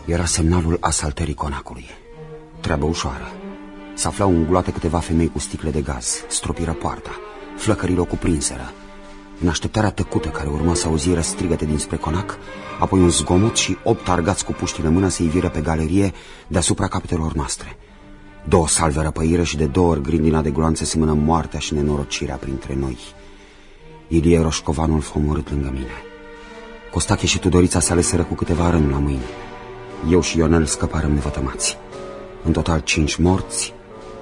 Era semnalul asaltării conacului. Treabă ușoară. Se aflau înguloate câteva femei cu sticle de gaz, stropiră poarta, flăcările o cuprinseră. În așteptarea tăcută care urma să auziră strigăte dinspre conac, apoi un zgomot și opt argați cu puștile în mână se iviră pe galerie deasupra capetelor noastre. Două salve răpăiră și de două ori grindina de gloanțe semănă moartea și nenorocirea printre noi. Ilie Roșcovanul f omorât lângă mine. Costache și Tudorița se aleseră cu câteva răni la mâini. Eu și Ionel scăparăm nevătămați. În total cinci morți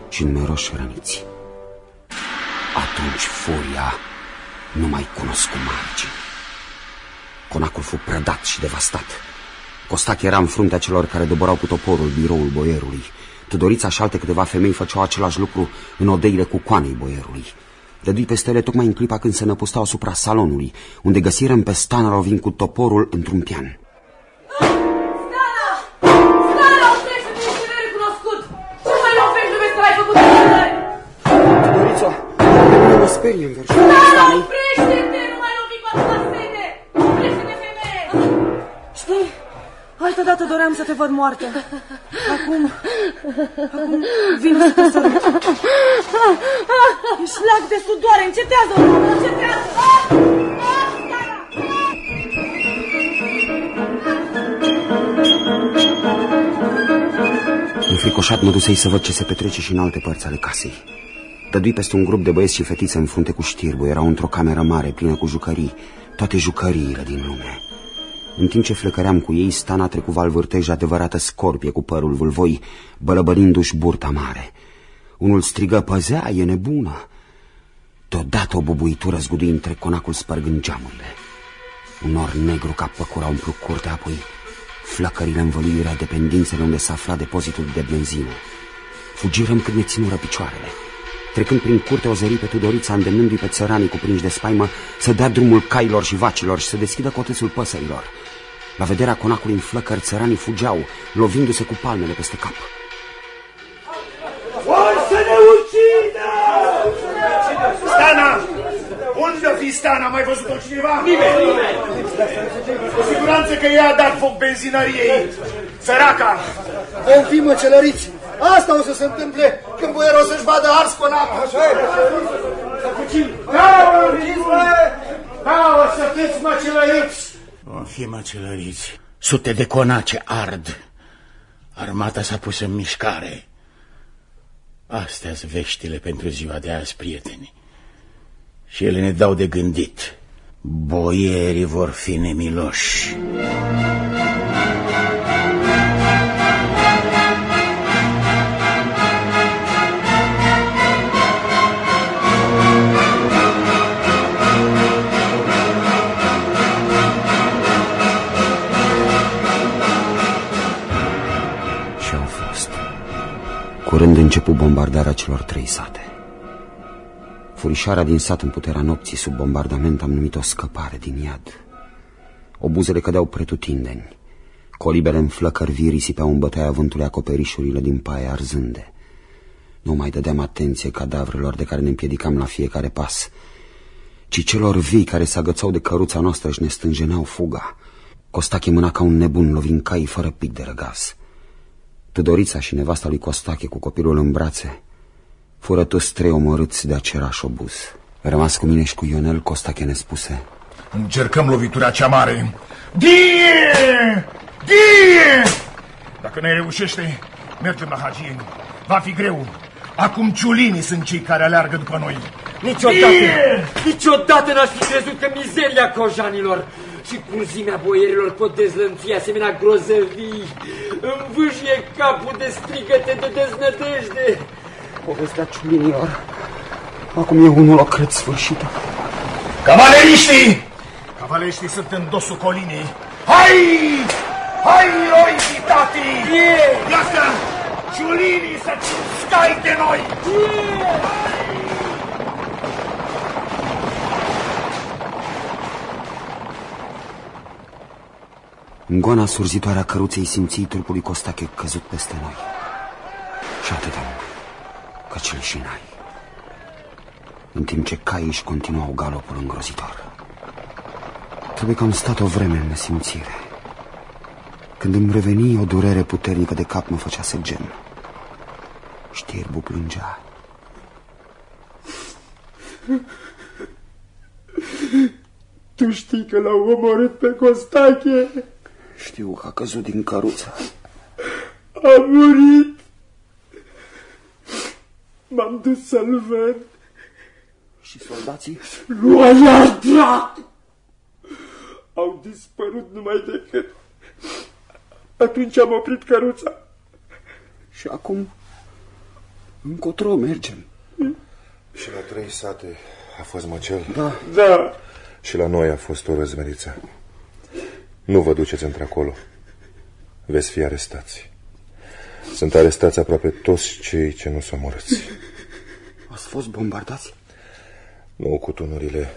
și numeroși răniți. Atunci furia nu mai cunoscu margini. Conacul fu prădat și devastat. Costache era în fruntea celor care doborau cu toporul biroul boierului. Tudorița și alte câteva femei făceau același lucru în odeile cu coanei boierului. Dădui peste ele tocmai în clipa când se năpustau asupra salonului, unde găsirăm pe Stana rovind cu toporul într-un pian. Stana! Sperie în verșul Stana, oprește-te! Nu mai lovi cu atâta sete! Oprește-te, femeie! Știi, altă dată doream să te văd moartă. Acum, acum vin să te sărut. Ești lag de sudoare, încetează, încetează! Înfricoșat mă dusei să văd ce se petrece și în alte părți ale casei. Dădui peste un grup de băieți și fetițe în frunte cu știrbu. Erau într-o cameră mare, plină cu jucării, toate jucăriile din lume. În timp ce flecăream cu ei, Stana trecu valvârtej adevărată scorpie cu părul vâlvoi, bălăbălindu-și burta mare. Unul strigă, păzea, e nebună. Deodată o bubuitură zgudui între conacul spărgând geamurile. Un nor negru ca păcura umplu curtea, apoi flăcările învăluirea dependințele unde se afla depozitul de benzină. Fugirăm cât ne ținură picioarele. Trecând prin curte, o zări pe Tudorița, îndemnându-i pe țăranii cuprinși de spaimă să dea drumul cailor și vacilor și să deschidă cotețul păsărilor. La vederea conacului în flăcări, țăranii fugeau, lovindu-se cu palmele peste cap. Vor să ne ucidă! Stana! Unde o fi Stana? Mai văzut-o cineva? Nimeni, nimeni! Cu siguranță că ea a dat foc benzinăriei. Săraca! Vom fi măcelăriți. Asta o să se întâmple când boierul o să-și vadă ars conacul. Așa e. Să fugim! Da, Gisle! Da, o să fiți măcelăriți! Vom fi măcelăriți. Sute de conace ard. Armata s-a pus în mișcare. astea sunt veștile pentru ziua de azi, prieteni. Și ele ne dau de gândit. Boierii vor fi nemiloși. Curând începu bombardarea celor trei sate. Furișarea din sat în puterea nopții sub bombardament am numit o scăpare din iad. Obuzele cădeau pretutindeni. Colibele în flăcări vii risipeau în bătaia vântului acoperișurile din paie arzânde. Nu mai dădeam atenție cadavrelor de care ne împiedicam la fiecare pas, ci celor vii care se agățau de căruța noastră și ne stânjeneau fuga. Costache mâna ca un nebun, lovind caii fără pic de răgaz. Tudorița și nevasta lui Costache cu copilul în brațe fură toți trei omorâți de același obuz. Rămas cu mine și cu Ionel, Costache ne spuse Încercăm lovitura cea mare. Die! Die! Dacă ne reușește, mergem la Hagieni. Va fi greu. Acum ciulinii sunt cei care aleargă după noi. Niciodată, Die! niciodată n-aș fi crezut că mizeria cojanilor și cruzimea boierilor pot dezlănțui asemenea grozăvii. Îmi vâșie capul de strigăte de deznădejde. Povestea ciulinilor Acum e unul o cred sfârșită Cavaleriștii! Cavaleriștii sunt în dosul colinei. Hai! Hai, oi, tati! Iasă! Ciulinii să scai de noi! În goana surzitoare a căruței simți trupul lui Costache căzut peste noi. Și atât de mult Căci leșinai În timp ce caii își continuau galopul îngrozitor. Trebuie că am stat o vreme în nesimțire. Când îmi reveni o durere puternică de cap mă făcea să gem. Știrbu plângea. Tu știi că l-au omorât pe Costache? Știu că a căzut din căruță A murit. M-am dus să-l văd. Și soldații? Nu ai dracu! Au dispărut numai decât. Atunci am oprit căruța. Și acum încotro mergem Și la trei sate a fost măcel? Da. Da. Și la noi a fost o răzmeriță. Nu vă duceți într-acolo. Veți fi arestați. Sunt arestați aproape toți cei ce nu sunt omorâți. Ați fost bombardați? Nu cu tunurile,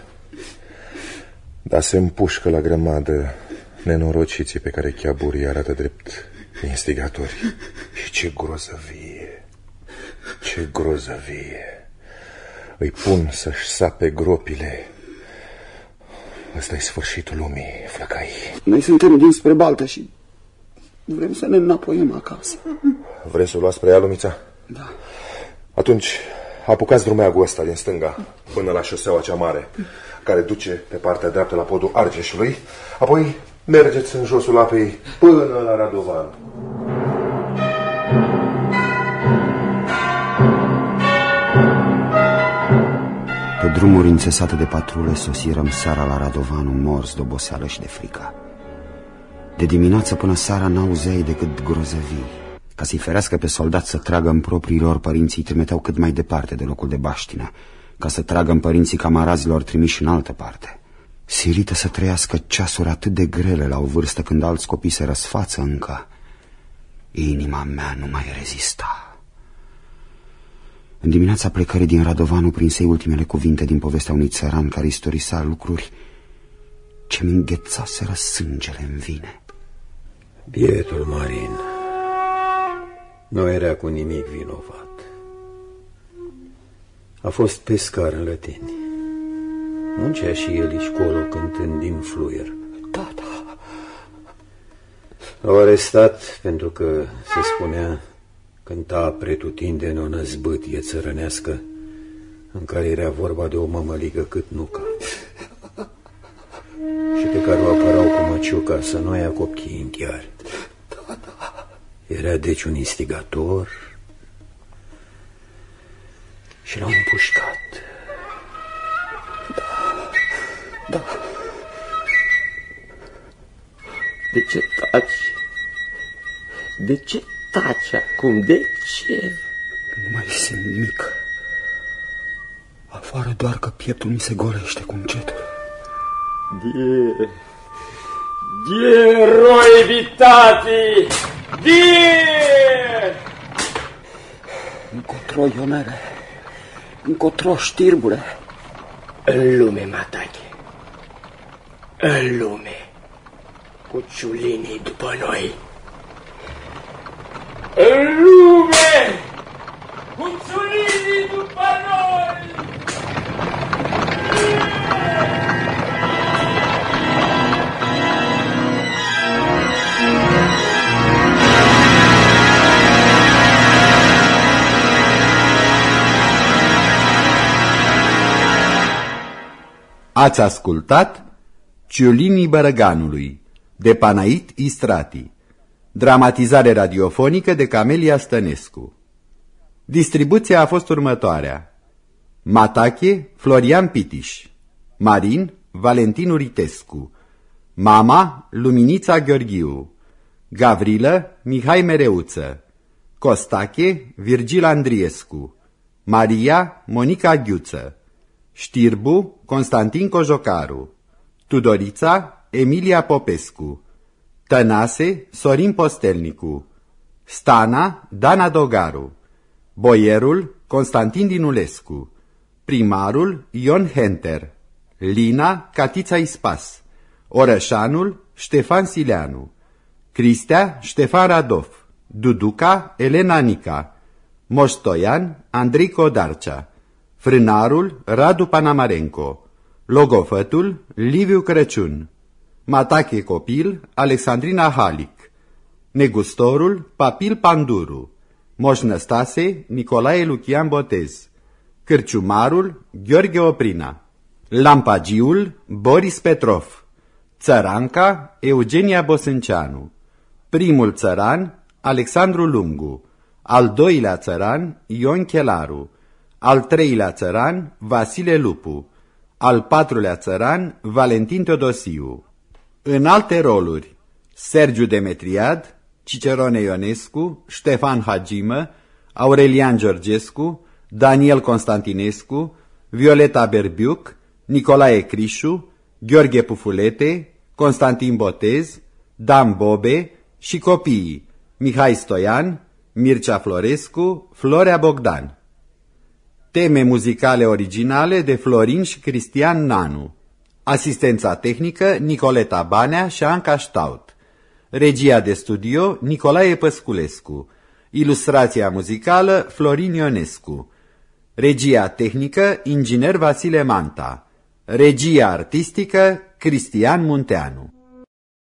dar se împușcă la grămadă nenorociții pe care chiaburii arată drept instigatori. Și ce grozăvie! Ce grozăvie! Îi pun să-și sape gropile. Ăsta e sfârșitul lumii, flăcai. Noi suntem dinspre Baltă și vrem să ne înapoiem acasă Vreți să o luați spre ea, Lumița? Da. Atunci, apucați drumeagul ăsta din stânga până la șoseaua cea mare, care duce pe partea dreaptă la podul Argeșului, apoi mergeți în josul apei până la Radovan. Drumuri înțesate de patrule sosirăm seara la Radovanu morți de oboseală și de frică. De dimineață până seara n-auzeai decât grozăvii. Ca să-i ferească pe soldați să tragă în proprii lor părinții, îi trimiteau cât mai departe de locul de baștină, ca să tragă în părinții camarazilor trimiși în altă parte. Sirită să trăiască ceasuri atât de grele la o vârstă când alți copii se răsfață încă, inima mea nu mai rezista. În dimineața plecării din Radovanu prinsei ultimele cuvinte din povestea unui țăran care istorisa lucruri ce mi înghețaseră sângele în vine. Bietul Marin nu era cu nimic vinovat. A fost pescar în lăteni. Muncea și el aici colo cântând din fluier. Da, da. L-au arestat pentru că, se spunea, cânta pretutindeni o năzbâtie țărănească în care era vorba de o mămăligă cât nuca și pe care o apărau cu măciuca să nu ia copchii în chiar. Era deci un instigator și l-au împușcat. Da. De ce taci? De ce taci acum? De ce? Nu mai simt nimic. Afară doar că pieptul mi se golește cu încetul. Die, die eroi vitati, die! Încotro, Ionere. Încotro, știrbule. În lume, Matache. În lume. Cu ciulinii după noi. În lume! Cu Mulțumim după noi! Ați ascultat Ciulinii Bărăganului de Panait Istrati Dramatizare radiofonică de Camelia Stănescu. Distribuția a fost următoarea. Matache Florian Pitiș. Marin Valentin Uritescu. Mama Luminița Gheorghiu. Gavrilă Mihai Mereuță. Costache Virgil Andriescu. Maria Monica Ghiuță. Știrbu Constantin Cojocaru. Tudorița Emilia Popescu Tănase Sorin Postelnicu. Stana Dana Dogaru. Boierul Constantin Dinulescu. Primarul Ion Henter. Lina Catița Ispas. Orășanul Ștefan Sileanu. Cristea Ștefan Radov Duduca Elena Nica. Moștoian Andrei Codarcea. Frânarul Radu Panamarenco. Logofătul Liviu Crăciun Matache Copil Alexandrina Halic. Negustorul Papil Panduru. Moș Năstase Nicolae Lucian Botez. Cârciumarul Gheorghe Oprina. Lampagiul Boris Petrov. Țăranca Eugenia Bosânceanu. Primul țăran Alexandru Lungu. Al doilea țăran Ion Chelaru. Al treilea țăran Vasile Lupu. Al patrulea țăran Valentin Teodosiu În alte roluri Sergiu Demetriad Cicerone Ionescu Ștefan Hagimă Aurelian Georgescu Daniel Constantinescu Violeta Berbiuc Nicolae Crișu Gheorghe Pufulete Constantin Botez Dan Bobe și copiii Mihai Stoian, Mircea Florescu, Florea Bogdan. Teme muzicale originale de Florin și Cristian Nanu. Asistența tehnică Nicoleta Banea și Anca Staut. Regia de studio Nicolae Păsculescu. Ilustrația muzicală Florin Ionescu. Regia tehnică Inginer Vasile Manta. Regia artistică Cristian Munteanu.